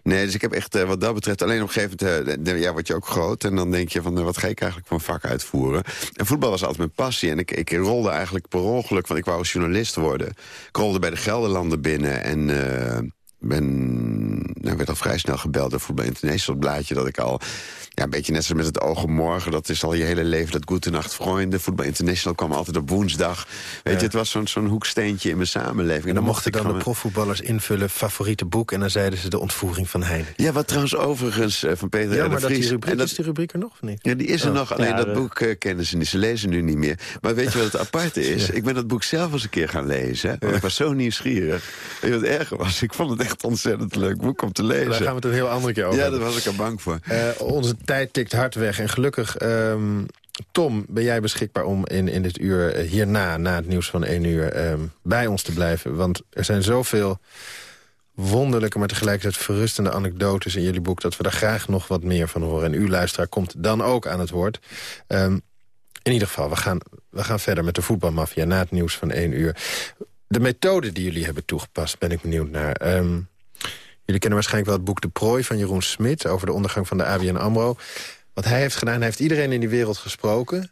nee, dus ik heb echt uh, wat dat betreft... alleen op een gegeven moment ja, word je ook groot... en dan denk je van, wat ga ik eigenlijk van vak uitvoeren? En voetbal was altijd mijn passie. En ik, ik rolde eigenlijk per ongeluk, want ik wou journalist worden. Ik rolde bij de Gelderlanden binnen en ben, nou, werd al vrij snel gebeld door Voetbal International blaadje... dat ik al, ja, een beetje net zoals met het op morgen... dat is al je hele leven dat Goedenacht Vrienden. Voetbal International kwam altijd op woensdag. Weet je, het was zo'n zo'n hoeksteentje in mijn samenleving. En dan, mochten dan de profvoetballers invullen favoriete boek... en dan zeiden ze de ontvoering van Heine. Ja, wat trouwens overigens uh, van Peter ja, die rubriek, en dat, is die rubriek er nog, of niet? Ja, die is er oh. nog, alleen dat boek uh, kennen ze niet. Ze lezen nu niet meer. Maar weet je wat het aparte (laughs) is? Ik ben dat boek zelf eens een keer gaan lezen. Want ik was zo nieuwsgierig. Weet je wat erger was? Ik vond het echt ontzettend leuk boek om te lezen. Daar gaan we het een heel andere keer over Ja, daar was ik er bang voor. Uh, onze tijd tikt hard weg. En gelukkig, um, Tom, ben jij beschikbaar om in, in dit uur eh, hierna... na het nieuws van één uur um, bij ons te blijven. Want er zijn zoveel wonderlijke, maar tegelijkertijd verrustende anekdotes in jullie boek... dat we daar graag nog wat meer van horen. En uw luisteraar komt dan ook aan het woord. Um, in ieder geval, we gaan, we gaan verder met de voetbalmafia na het nieuws van één uur. De methode die jullie hebben toegepast, ben ik benieuwd naar. Um, jullie kennen waarschijnlijk wel het boek De Prooi van Jeroen Smit... over de ondergang van de ABN AMRO. Wat hij heeft gedaan, hij heeft iedereen in die wereld gesproken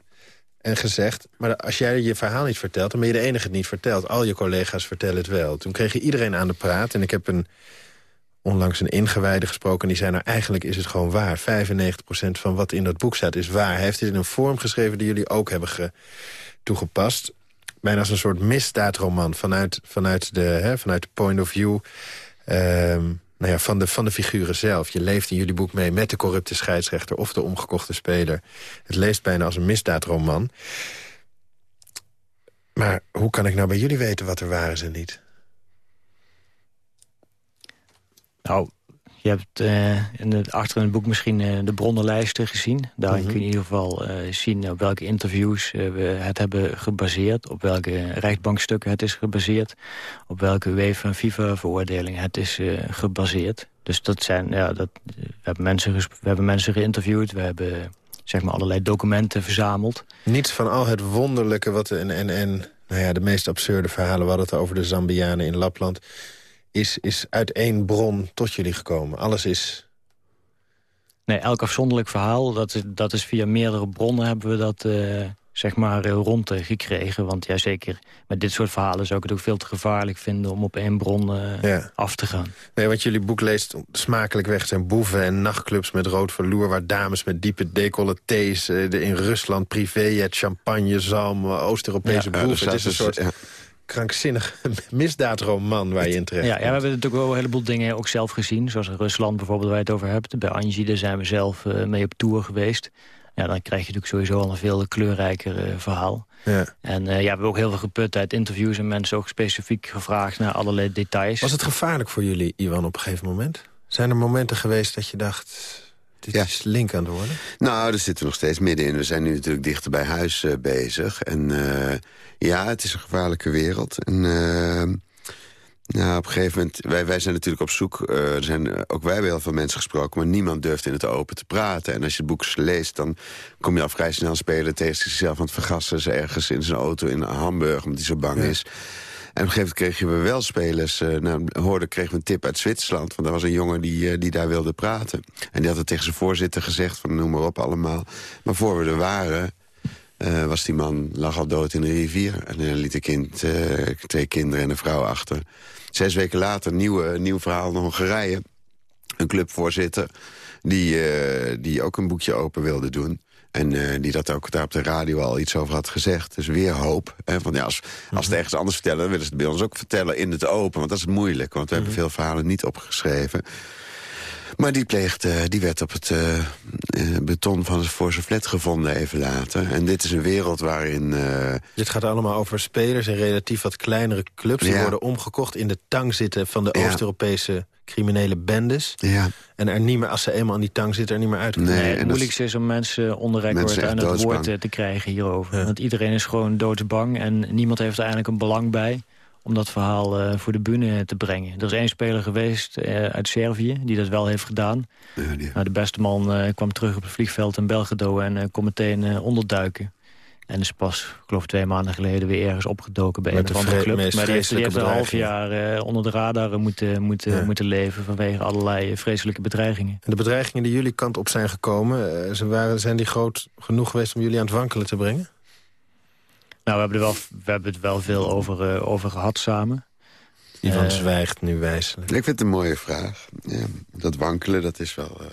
en gezegd... maar als jij je verhaal niet vertelt, dan ben je de enige het niet vertelt. Al je collega's vertellen het wel. Toen kreeg je iedereen aan de praat en ik heb een, onlangs een ingewijde gesproken... en die zei, nou eigenlijk is het gewoon waar. 95% van wat in dat boek staat is waar. Hij heeft het in een vorm geschreven die jullie ook hebben toegepast bijna als een soort misdaadroman vanuit, vanuit, de, hè, vanuit de point of view ehm, nou ja, van, de, van de figuren zelf. Je leeft in jullie boek mee met de corrupte scheidsrechter of de omgekochte speler. Het leest bijna als een misdaadroman. Maar hoe kan ik nou bij jullie weten wat er waar is en niet? Nou, Je hebt uh, in het, achter in het boek misschien uh, de bronnenlijsten gezien. Daarin mm kun je in ieder geval uh, zien op welke interviews we het hebben gebaseerd. Op welke rechtbankstukken het is gebaseerd. Op welke UEFA en FIFA-veroordeling het is gebaseerd. Dus dat zijn, ja, dat, we, hebben mensen we hebben mensen geïnterviewd. We hebben zeg maar, allerlei documenten verzameld. Niets van al het wonderlijke wat en, en, en nou ja, de meest absurde verhalen... we hadden het over de Zambianen in Lapland is, is uit één bron tot jullie gekomen? Alles is... Nee, elk afzonderlijk verhaal, dat is, dat is via meerdere bronnen hebben we dat uh, zeg maar rond gekregen. Want ja, zeker met dit soort verhalen zou ik het ook veel te gevaarlijk vinden... om op één bron uh, af te gaan. Nee, want jullie boek leest smakelijk weg zijn boeven en nachtclubs met rood verloer... waar dames met diepe decolletés uh, de in Rusland privéjet, champagne, zalm, Oost-Europese ja, boeven. het is een soort krankzinnig (laughs) misdaadroman waar je in terecht ja, ja, we hebben natuurlijk wel een heleboel dingen ook zelf gezien. Zoals Rusland bijvoorbeeld, waar je het over hebt. Bij Angie, daar zijn we zelf uh, mee op tour geweest. Ja, dan krijg je natuurlijk sowieso al een veel kleurrijker uh, verhaal. Ja. En uh, ja, we hebben ook heel veel geput uit interviews... en mensen ook specifiek gevraagd naar allerlei details. Was het gevaarlijk voor jullie, Iwan, op een gegeven moment? Zijn er momenten geweest dat je dacht... Dit is link aan het worden? Nou, daar zitten we nog steeds middenin. We zijn nu natuurlijk dichter bij huis bezig. En ja, het is een gevaarlijke wereld. En uh, nou, op een gegeven moment, wij, wij zijn natuurlijk op zoek. Uh, er zijn, ook wij hebben heel veel mensen gesproken, maar niemand durft in het open te praten. En als je het boek leest, dan kom je al vrij snel spelen tegen zichzelf aan het vergassen. Ze ergens in zijn auto in Hamburg, omdat hij zo bang is. En op een gegeven moment kregen we wel spelers. Uh, nou, hoorde, kregen we een tip uit Zwitserland. Want er was een jongen die, uh, die daar wilde praten. En die had het tegen zijn voorzitter gezegd. Van noem maar op allemaal. Maar voor we er waren uh, was die man, lag al dood in de rivier. En uh, liet een kind, twee kinderen en een vrouw achter. Zes weken later, nieuwe, nieuw verhaal nog Hongarije. Een clubvoorzitter die, die ook een boekje open wilde doen. En die dat ook daar op de radio al iets over had gezegd. Dus weer hoop. Hè, van, ja, als, als het mhm. ergens anders vertellen, dan willen ze het bij ons ook vertellen in het open. Want dat is moeilijk, want we hebben mhm. veel verhalen niet opgeschreven. Maar die, pleegde, eh, die werd op het uh, beton van het voor zijn flat gevonden even later. En dit is een wereld waarin... Uh, dit gaat allemaal over spelers in relatief wat kleinere clubs. Die worden omgekocht in de tang zitten van de Oost-Europese criminele bendes. Ja. En er niet meer, als ze eenmaal aan die tang zitten, er niet meer uit Nee, nee, het moeilijkste is om mensen onder record aan het woord te krijgen hierover. Want iedereen is gewoon doodsbang en niemand heeft er eigenlijk een belang bij om dat verhaal uh, voor de bühne te brengen. Er is één speler geweest uh, uit Servië die dat wel heeft gedaan. Ja, die... nou, de beste man uh, kwam terug op het vliegveld in Belgrado en kon meteen onderduiken. En is pas, ik geloof twee maanden geleden, weer ergens opgedoken bij Met een of andere club. Maar die heeft, die heeft een half jaar onder de radar moeten, moeten, moeten leven... vanwege allerlei vreselijke bedreigingen. En de bedreigingen die jullie kant op zijn gekomen... ze waren, zijn die groot genoeg geweest om jullie aan het wankelen te brengen? Nou, we hebben, er wel, we hebben het wel veel over, uh, over gehad samen. Ivan uh, zwijgt nu wijselijk. Ik vind het een mooie vraag. Ja, dat wankelen, dat is wel, uh,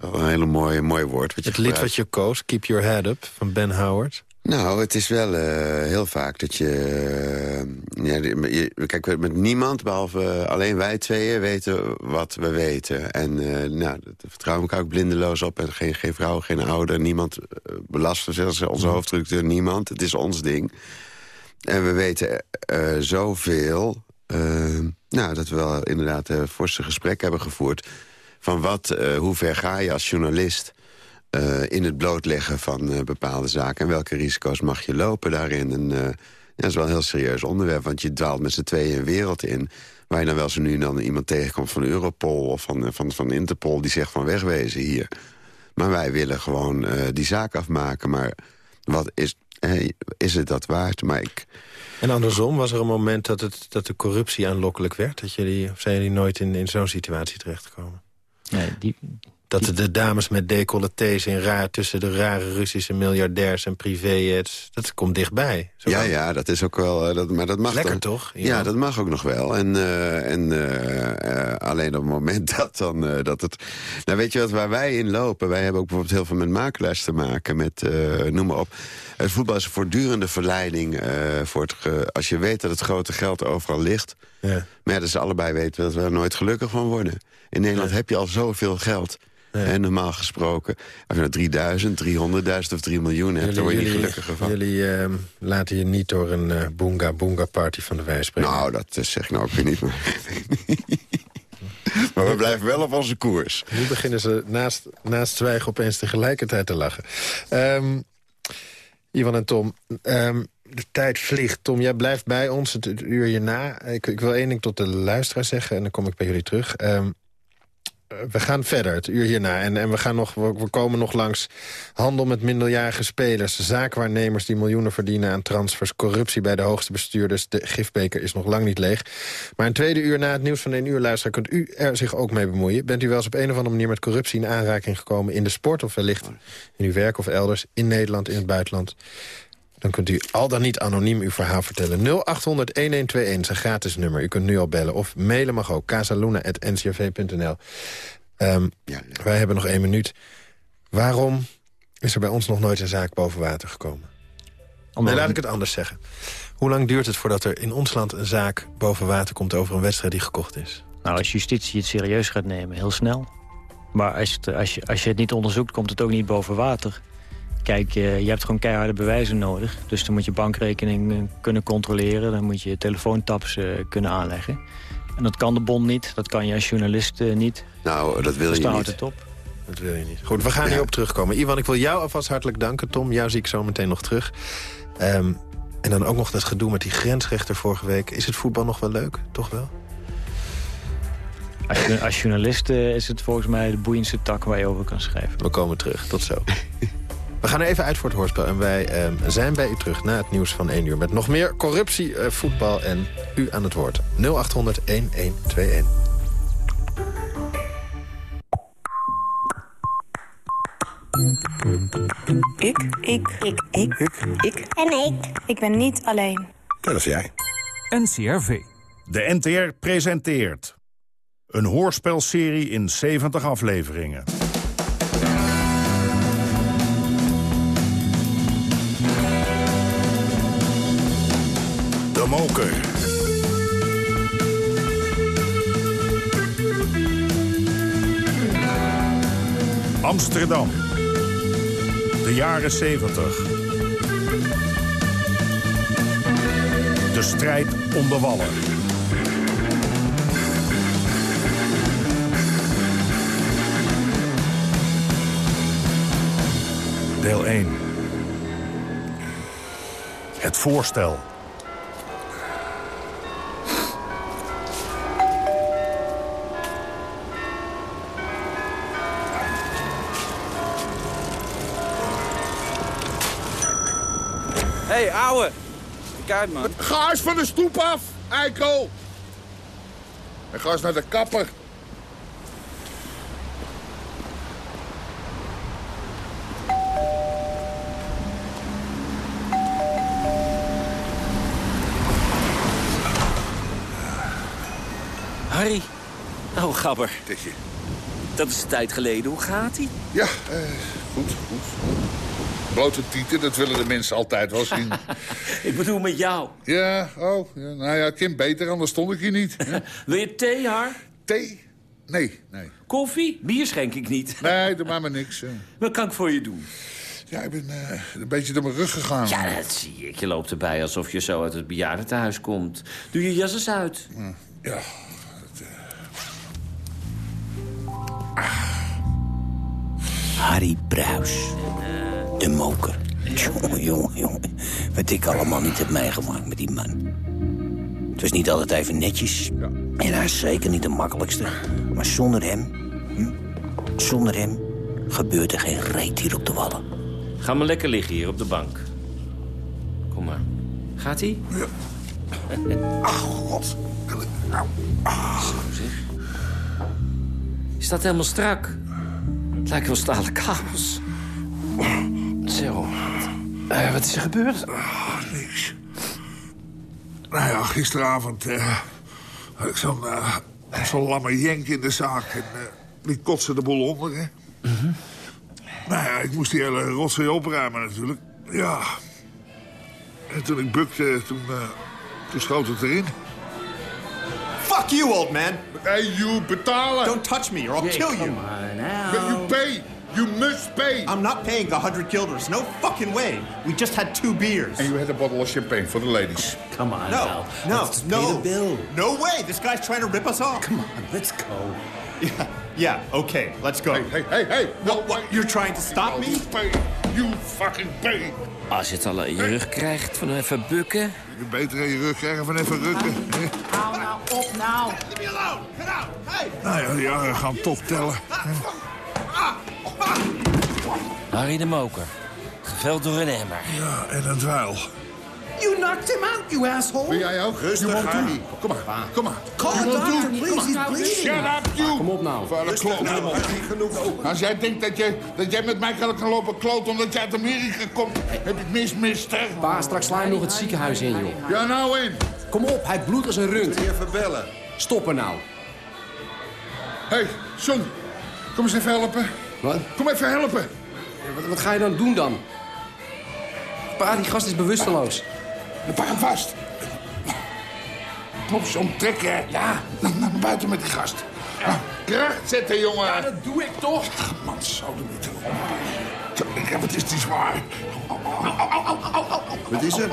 wel een hele mooie, mooi woord. Wat je het lied wat je koos, Keep Your Head Up, van Ben Howard. Nou, het is wel uh, heel vaak dat je, uh, ja, je... Kijk, met niemand, behalve alleen wij tweeën, weten wat we weten. En uh, nou, daar vertrouwen we elkaar ook blindeloos op. En geen, geen vrouw, geen ouder, niemand belasten zelfs onze mm. hoofdstructuur, niemand. Het is ons ding. En we weten zoveel, nou, dat we wel inderdaad forse gesprek hebben gevoerd... van wat, hoe ver ga je als journalist... Uh, in het blootleggen van uh, bepaalde zaken. En welke risico's mag je lopen daarin? En, uh, ja, dat is wel een heel serieus onderwerp, want je dwaalt met z'n tweeën een wereld in... waar je dan wel zo nu en dan iemand tegenkomt van Europol of van, van, van Interpol... die zegt van wegwezen hier. Maar wij willen gewoon die zaak afmaken. Maar wat is, is het dat waard? Maar ik... En andersom, was er een moment dat, het, dat de corruptie aanlokkelijk werd? Dat jullie, of zijn jullie nooit in, in zo'n situatie terechtgekomen? Nee, die, dat de dames met decolletés in raar tussen de rare Russische miljardairs en privéjets... dat komt dichtbij. Zo ja, ja, dat is ook wel... Uh, dat, maar dat mag Lekker toch? Ja. dat mag ook nog wel. En, uh, en uh, alleen op het moment (laughs) dat, dan, dat het... Nou, weet je wat, waar wij in lopen... wij hebben ook bijvoorbeeld heel veel met makelaars te maken. Met, noem maar op. Het voetbal is een voortdurende verleiding. voor het als je weet dat het grote geld overal ligt... Ja. Maar ja, dat ze allebei weten dat we er nooit gelukkig van worden. In Nederland heb je al zoveel geld... En normaal gesproken, als je nou 3000, 300.000 of 3 miljoen hebt, dan word je niet gelukkiger van. Jullie uh, laten je niet door een uh, boonga boonga party van de wijs brengen. Nou, dat uh, zeg ik nou ook weer niet. Maar (laughs) maar we blijven wel op onze koers. Nu beginnen ze naast, naast zwijgen opeens tegelijkertijd te lachen. Um, Ivan en Tom, um, de tijd vliegt. Tom, jij blijft bij ons het, uur hierna. Ik, ik, wil één ding tot de luisteraar zeggen en dan kom ik bij jullie terug. Um, eh, we gaan verder, het uur hierna. En, en we, gaan nog, we, komen nog langs handel met minderjarige spelers... zaakwaarnemers die miljoenen verdienen aan transfers... corruptie bij de hoogste bestuurders. De gifbeker is nog lang niet leeg. Maar een tweede uur na het nieuws van één uur luisteren... kunt u er zich ook mee bemoeien. Bent u wel eens op een of andere manier met corruptie in aanraking gekomen... in de sport of wellicht in uw werk of elders... in Nederland, in het buitenland? Dan kunt u al dan niet anoniem uw verhaal vertellen. 0800-1121 is een gratis nummer. U kunt nu al bellen of mailen mag ook. casaluna.ncrv.nl um, ja, Wij hebben nog één minuut. Waarom is er bij ons nog nooit een zaak boven water gekomen? Nee, laat ik het anders zeggen. Hoe lang duurt het voordat er in ons land een zaak boven water komt... over een wedstrijd die gekocht is? Nou, als justitie het serieus gaat nemen, heel snel. Maar als, het, als, je, als je het niet onderzoekt, komt het ook niet boven water. Kijk, je hebt gewoon keiharde bewijzen nodig. Dus dan moet je bankrekening eh, kunnen controleren. Dan moet je telefoontaps uh, kunnen aanleggen. En dat kan de bond niet. Dat kan je als journalist niet. Nou, dat wil dus je niet. het op. Dat wil je niet. Goed, we gaan ja. hierop terugkomen. Ivan, ik wil jou alvast hartelijk danken. Tom, jou zie ik zo meteen nog terug. Um, en dan ook nog dat gedoe met die grensrechter vorige week. Is het voetbal nog wel leuk? Toch wel? Als, als journalist is het volgens mij de boeiendste tak waar je over kan schrijven. We komen terug. Tot zo. (laughs) We gaan er even uit voor het hoorspel. En wij eh, zijn bij u terug na het nieuws van 1 uur. Met nog meer corruptie, uh, voetbal en u aan het woord. 0800 1121. Ik. Ik. Ik. Ik. Ik. Ik. En ik. Ik ben niet alleen. Dat is jij. NCRV. De NTR presenteert... Een hoorspelserie in 70 afleveringen. Moker. Amsterdam. De jaren 70. De strijd om de wallen. Deel 1. Het voorstel. Ouwe. Kijk, man. Ga eens van de stoep af, eikel. En ga eens naar de kapper. Harry. Oh, gabber. Tikje. Dat is een tijd geleden. Hoe gaat hij? Ja, uh, goed, goed. Blote tieten, dat willen de mensen altijd wel zien. (laughs) ik bedoel met jou. Ja, oh, ja, nou ja, Kim beter, anders stond ik hier niet. (laughs) Wil je thee, Har? Thee? Nee, nee. Koffie? Bier schenk ik niet. (laughs) nee, doe maar maar niks. Wat kan ik voor je doen? Ja, ik ben uh, een beetje door mijn rug gegaan. Ja, dat zie ik. Je loopt erbij alsof je zo uit het bejaardentehuis komt. Doe je jas eens uit. Ja, Harry Bruis. De moker. Jongen, jongen, jongen. Wat ik allemaal niet heb meegemaakt met die man. Het was niet altijd even netjes. Ja. En hij is zeker niet de makkelijkste. Maar zonder hem... Hm, zonder hem gebeurt er geen reet hier op de wallen. Ga maar lekker liggen hier op de bank. Kom maar. Gaat hij? Ja. (laughs) Ach, god. Ah. Zo zeg. Je staat helemaal strak. Het lijkt wel stalen kabels. Uh, wat is er gebeurd? Oh, niks. Nou ja, gisteravond uh, had ik zo'n uh, zo lamme jenk in de zaak. En die kotste de boel onder, hè. Mm -hmm. Nou ja, ik moest die hele rotzooi opruimen natuurlijk. Ja. En toen ik bukte, toen, toen schoot het erin. Fuck you, old man. Hey, you, betalen. Don't touch me or I'll yeah, kill you. On now. But you pay. You must pay. I'm not paying a hundred guilders. No fucking way. We just had two beers. And you had a bottle of champagne for the ladies. Come on, No, Al. no, Let's pay no. the bill. No way. This guy's trying to rip us off. Come on, let's go. Yeah, yeah, okay, let's go. Hey, hey, hey. What, what, you're trying to stop me? You pay. You fucking pay. Als je het al in je rug krijgt van even bukken. Je kunt beter in je rug krijgen van even rukken. Hou nou op nou. Leave me alone. Get out. Hey. Nou ja, de jaren gaan toch tellen. Harry de Moker. Geveld door een emmer. Ja, en een dweil. You knocked him out, you asshole. Wil jij ook? Rustig, You want to? Harry. Kom maar, kom maar. Call the doctor, please. He's bleeding. Shut up, you! Kom op nou. Vuile klot. Nou, genoeg open. Als jij denkt dat, je, dat jij met mij kan kan lopen kloot omdat je uit Amerika komt, heb je het mis, mister. Pa, straks sla je nog het ziekenhuis in, joh. Ja, nou in. Kom op, hij bloedt als een rund. Even bellen. Stop er nou. Hé, hey, John. Kom eens even helpen. Wat? Kom even helpen. Wat, wat ga je dan doen dan? Pa, die gast is bewusteloos. Pak hem vast. Op zo'n trekken. Ja, naar, buiten met die gast. Ja, kracht zetten, jongen. Ja, dat doe ik toch? Man, zou er niet. Ik heb het is te zwaar. Wat is er?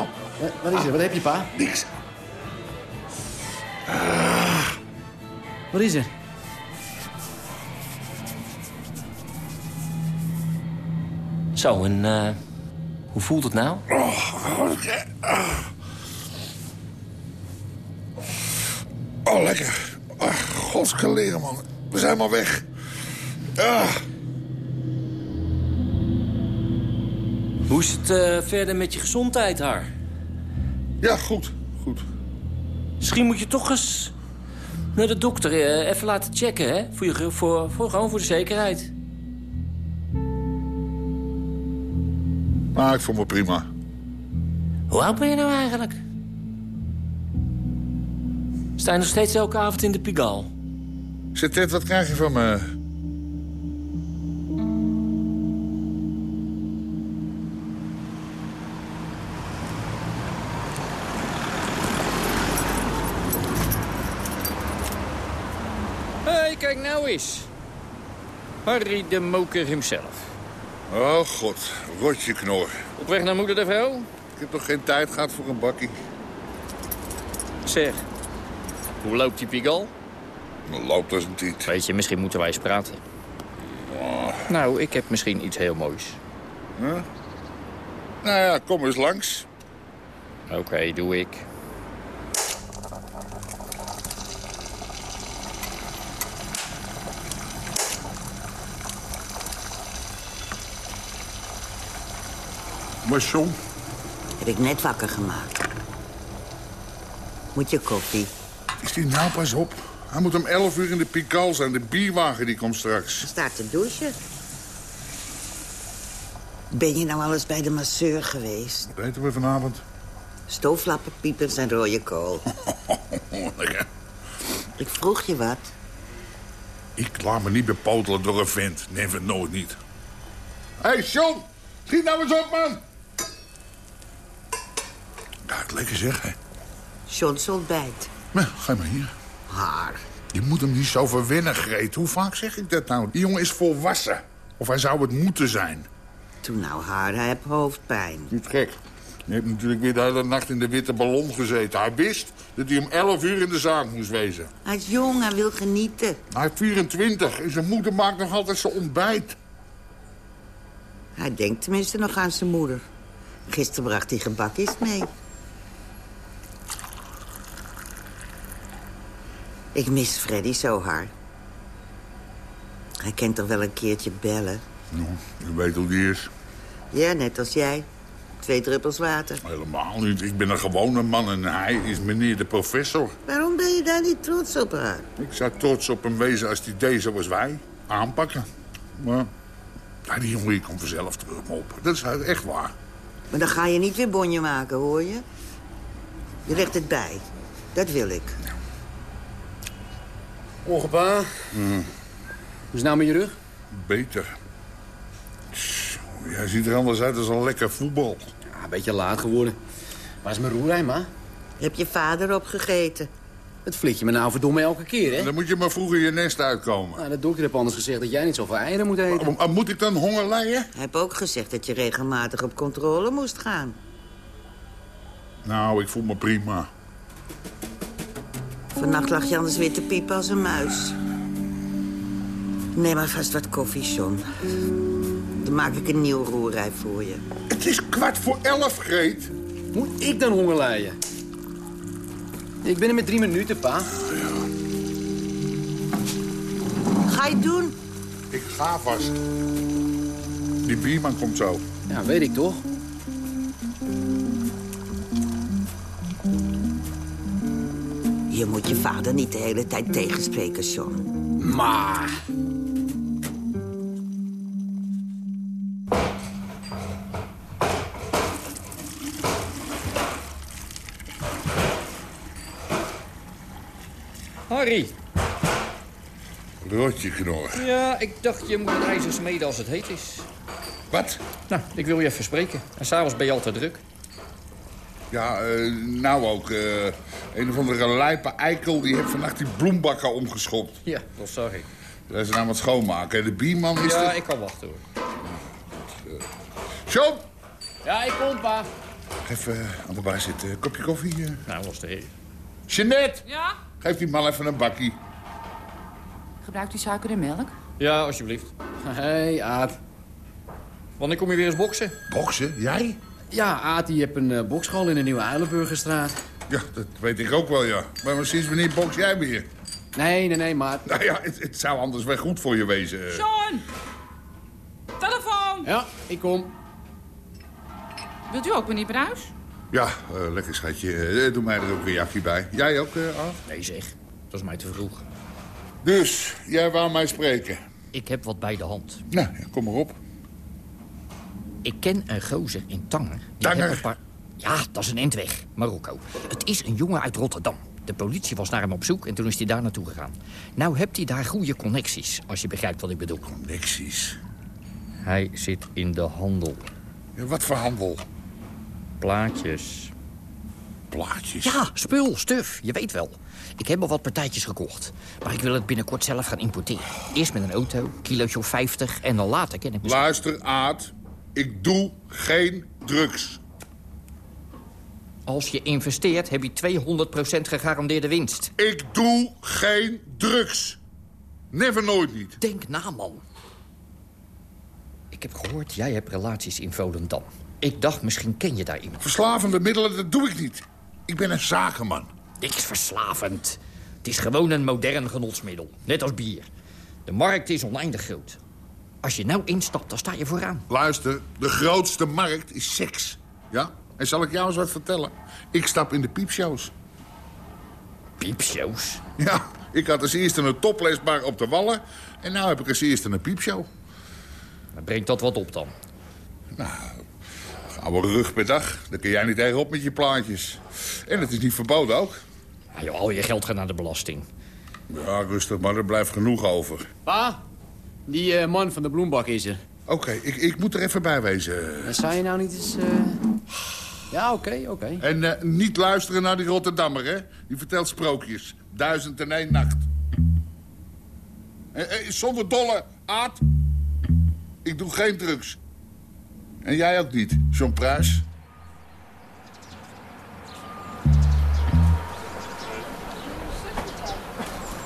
Wat is er? Wat heb je, pa? Niks. Wat is er? Zo, en eh, hoe voelt het nou? Oh. Oh, lekker. Ach, godskeleren, man. We zijn maar weg. Ah. Hoe is het eh, verder met je gezondheid, Har? Ja, goed. Goed. Misschien moet je toch eens naar de dokter eh, even laten checken, hè? Voor, je, voor, voor, gewoon voor de zekerheid. Maar ik voel me prima. Hoe oud ben je nou eigenlijk? Sta je nog steeds elke avond in de Pigaal? Zet Ted, wat krijg je van me? Hé, hey, kijk nou eens. Harry de Moker himself. Oh, god. Rotje knor. Op weg naar moeder de? Ik heb nog geen tijd gehad voor een bakkie. Zeg, hoe loopt die Pigal? Loopt als een tiet. Weet je, misschien moeten wij eens praten. Nou, ik heb misschien iets heel moois. Huh? Nou ja, kom eens langs. Oké, doe ik. Maar John, Heb ik net wakker gemaakt. Moet je koffie? is die nou pas op? Hij moet om 11 uur in de Pikal zijn. De bierwagen die komt straks. Staat te douchen. Ben je nou al eens bij de masseur geweest? Wat eten we vanavond? Stooflappen, piepers en rode kool. (laughs) Ik vroeg je wat. Ik laat me niet bepotelen door een vent. Never nooit niet. Hé, hey, John! Schiet nou eens op, man! Lekker zeg, hè. John's ontbijt. Nou, ga maar hier. Haar. Je moet hem niet zo verwinnen, Greet. Hoe vaak zeg ik dat nou? Die jongen is volwassen. Of hij zou het moeten zijn. Toen nou haar, hij heeft hoofdpijn. Niet gek. Je hebt natuurlijk weer de hele nacht in de witte ballon gezeten. Hij wist dat hij om 11 uur in de zaak moest wezen. Hij is jong, hij wil genieten. Hij is 24 en zijn moeder maakt nog altijd zijn ontbijt. Hij denkt tenminste nog aan zijn moeder. Gisteren bracht hij gebakjes mee. Ik mis Freddy zo hard. Hij kent toch wel een keertje bellen? Nou, je weet hoe die is. Ja, net als jij. Twee druppels water. Helemaal niet. Ik ben een gewone man en hij is meneer de professor. Waarom ben je daar niet trots op haar? Ik zou trots op hem wezen als hij deed zoals wij. Aanpakken. Maar ja, die jongen komt vanzelf terug op. Dat is echt waar. Maar dan ga je niet weer bonje maken, hoor je? Je legt het bij. Dat wil ik. Morgen, pa. Mm, Hoe is het nou met je rug? beter. Tss, Jij ziet er anders uit als een lekker voetbal. Ja, een beetje laat geworden. Waar is mijn roerij, ma? Heb je vader opgegeten? Het flik je me nou verdomme elke keer, hè? Dan moet je maar vroeger je nest uitkomen. Nou, de dokter heeft anders gezegd dat jij niet zoveel eieren moet eten. Maar, moet ik dan honger lijden? Hij heeft ook gezegd dat je regelmatig op controle moest gaan. Nou, ik voel me prima. Vannacht lag je anders weer te piepen als een muis. Neem maar vast wat koffie, John. Dan maak ik een nieuw roerij voor je. Het is kwart voor elf, Greet. Moet ik dan honger lijden? Ik ben er met drie minuten, pa. Ga je doen? Ik ga vast. Die bierman komt zo. Ja, weet ik toch. Je moet je vader niet de hele tijd tegenspreken, John. Maar... Harry. Rotje knor. Ja, ik dacht je moet het ijzer smeden als het heet is. Wat? Nou, ik wil je even spreken. En s'avonds ben je altijd druk. Ja, eh, nou ook. eh, een of andere lijpe eikel die heeft vannacht die bloembakken omgeschopt. Ja, dat zag ik. Dat is nou wat schoonmaken. De bierman is Ja, er- ik kan wachten hoor. John! Ja, ik kom, pa. Even eh, aan de bar zitten. Kopje koffie. Nou, was de heer. Jeanette! Ja? Geef die man even een bakkie. Gebruikt u suiker en melk? Ja, alsjeblieft. Hé, (laughs) hey, Aad. Wanneer kom je weer eens boksen? Boksen? Jij? Ja, Aad, die hebt een uh, bokschool in de Nieuwe Eilenburgerstraat. Ja, dat weet ik ook wel, ja. Maar sinds wanneer boks jij weer? Nee, nee, nee, maar... Nou ja, het, het zou anders wel goed voor je wezen. eh. John! Telefoon! Ja, ik kom. Wilt u ook, meneer Bruis? Ja, eh, lekker schatje. Doe mij er ook een jakje bij. Jij ook, uh, Aad? Nee zeg, dat is mij te vroeg. Dus, jij wou mij spreken? Ik heb wat bij de hand. Nou, ja, kom maar op. Ik ken een gozer in Tanger. Tanger? paar- Ja, dat is een endweg, Marokko. Het is een jongen uit Rotterdam. De politie was naar hem op zoek en toen is hij daar naartoe gegaan. Nou hebt hij daar goede connecties, als je begrijpt wat ik bedoel. Connecties? Hij zit in de handel. Ja, wat voor handel? Plaatjes. Plaatjes? Ja, spul, stuf, je weet wel. Ik heb al wat partijtjes gekocht. Maar ik wil het binnenkort zelf gaan importeren. Eerst met een auto, kilootje of 50 en dan later ken ik Luister, Aad. Ik doe geen drugs. Als je investeert, heb je 200% gegarandeerde winst. Ik doe geen drugs. Never nooit niet. Denk na, man. Ik heb gehoord, jij hebt relaties in Volendam. Ik dacht, misschien ken je daar iemand. Verslavende middelen, dat doe ik niet. Ik ben een zakenman. Niks verslavend. Het is gewoon een modern genotsmiddel. Net als bier. De markt is oneindig groot. Als je nou instapt, dan sta je vooraan. Luister, de grootste markt is seks. Ja? En zal ik jou eens wat vertellen? Ik stap in de piepshows. Piepshows? Ja, ik had als eerste een toplesbar op de Wallen... en nu heb ik als eerste een piepshow. Brengt dat wat op dan? Oude rug per dag, daar kun jij niet tegenop met je plaatjes. En het is niet verboden ook. Ja, joh, al je geld gaat naar de belasting. Ja, rustig, maar er blijft genoeg over. Pa, die eh, man van de bloembak is er. Oké, ik, ik moet er even bij wezen. Zou je nou niet eens... eh, Ja, oké, oké. En eh, niet luisteren naar die Rotterdammer, hè? Die vertelt sprookjes. Duizend en één nacht. Eh, eh, zonder dolle, Aad. Ik doe geen drugs. En jij ook niet, John Pruis.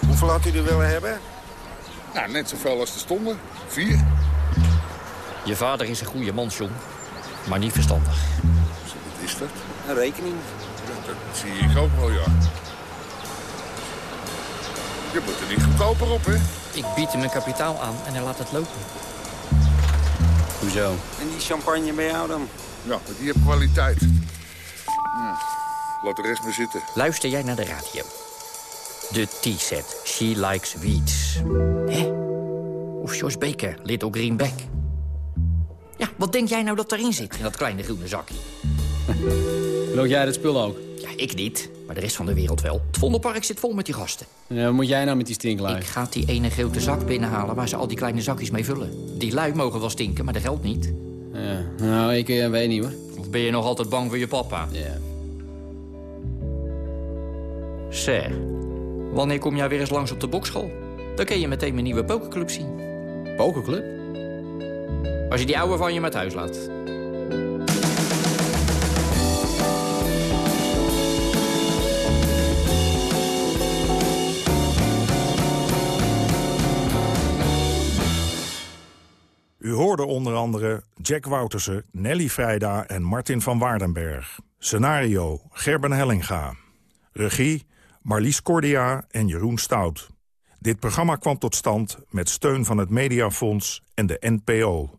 Hoeveel had u er willen hebben? Nou, net zoveel als er stonden. Vier. Je vader is een goede man, John. Maar niet verstandig. Wat is dat? Een rekening. Dat zie ik ook wel, ja. Je moet er niet goedkoper op, hè? Ik bied hem een kapitaal aan en hij laat het lopen. Hoezo? En die champagne bij jou dan? Ja, die heeft kwaliteit. Ja. Laat de rest maar zitten. Luister jij naar de radio? De T-set. She likes weeds. Hè? Of Joyce Baker, Little Greenback. Ja, wat denk jij nou dat erin zit in dat kleine groene zakje? (laughs) Loop jij dat spul ook? Ja, ik niet, maar de rest van de wereld wel. Het Vondelpark zit vol met die gasten. Ja, wat moet jij nou met die stinklui? Ik ga die ene grote zak binnenhalen waar ze al die kleine zakjes mee vullen. Die lui mogen wel stinken, maar dat geldt niet. Ja, nou, ik eh, weet niet hoor. Of ben je nog altijd bang voor je papa? Ja. Zeg, Wanneer kom jij weer eens langs op de bokschool? Dan kun je meteen mijn nieuwe pokerclub zien. Pokerclub? Als je die oude van je met huis laat. U hoorde onder andere Jack Woutersen, Nelly Vrijda en Martin van Waardenberg. Scenario Gerben Hellinga. Regie Marlies Cordia en Jeroen Stout. Dit programma kwam tot stand met steun van het Mediafonds en de NPO.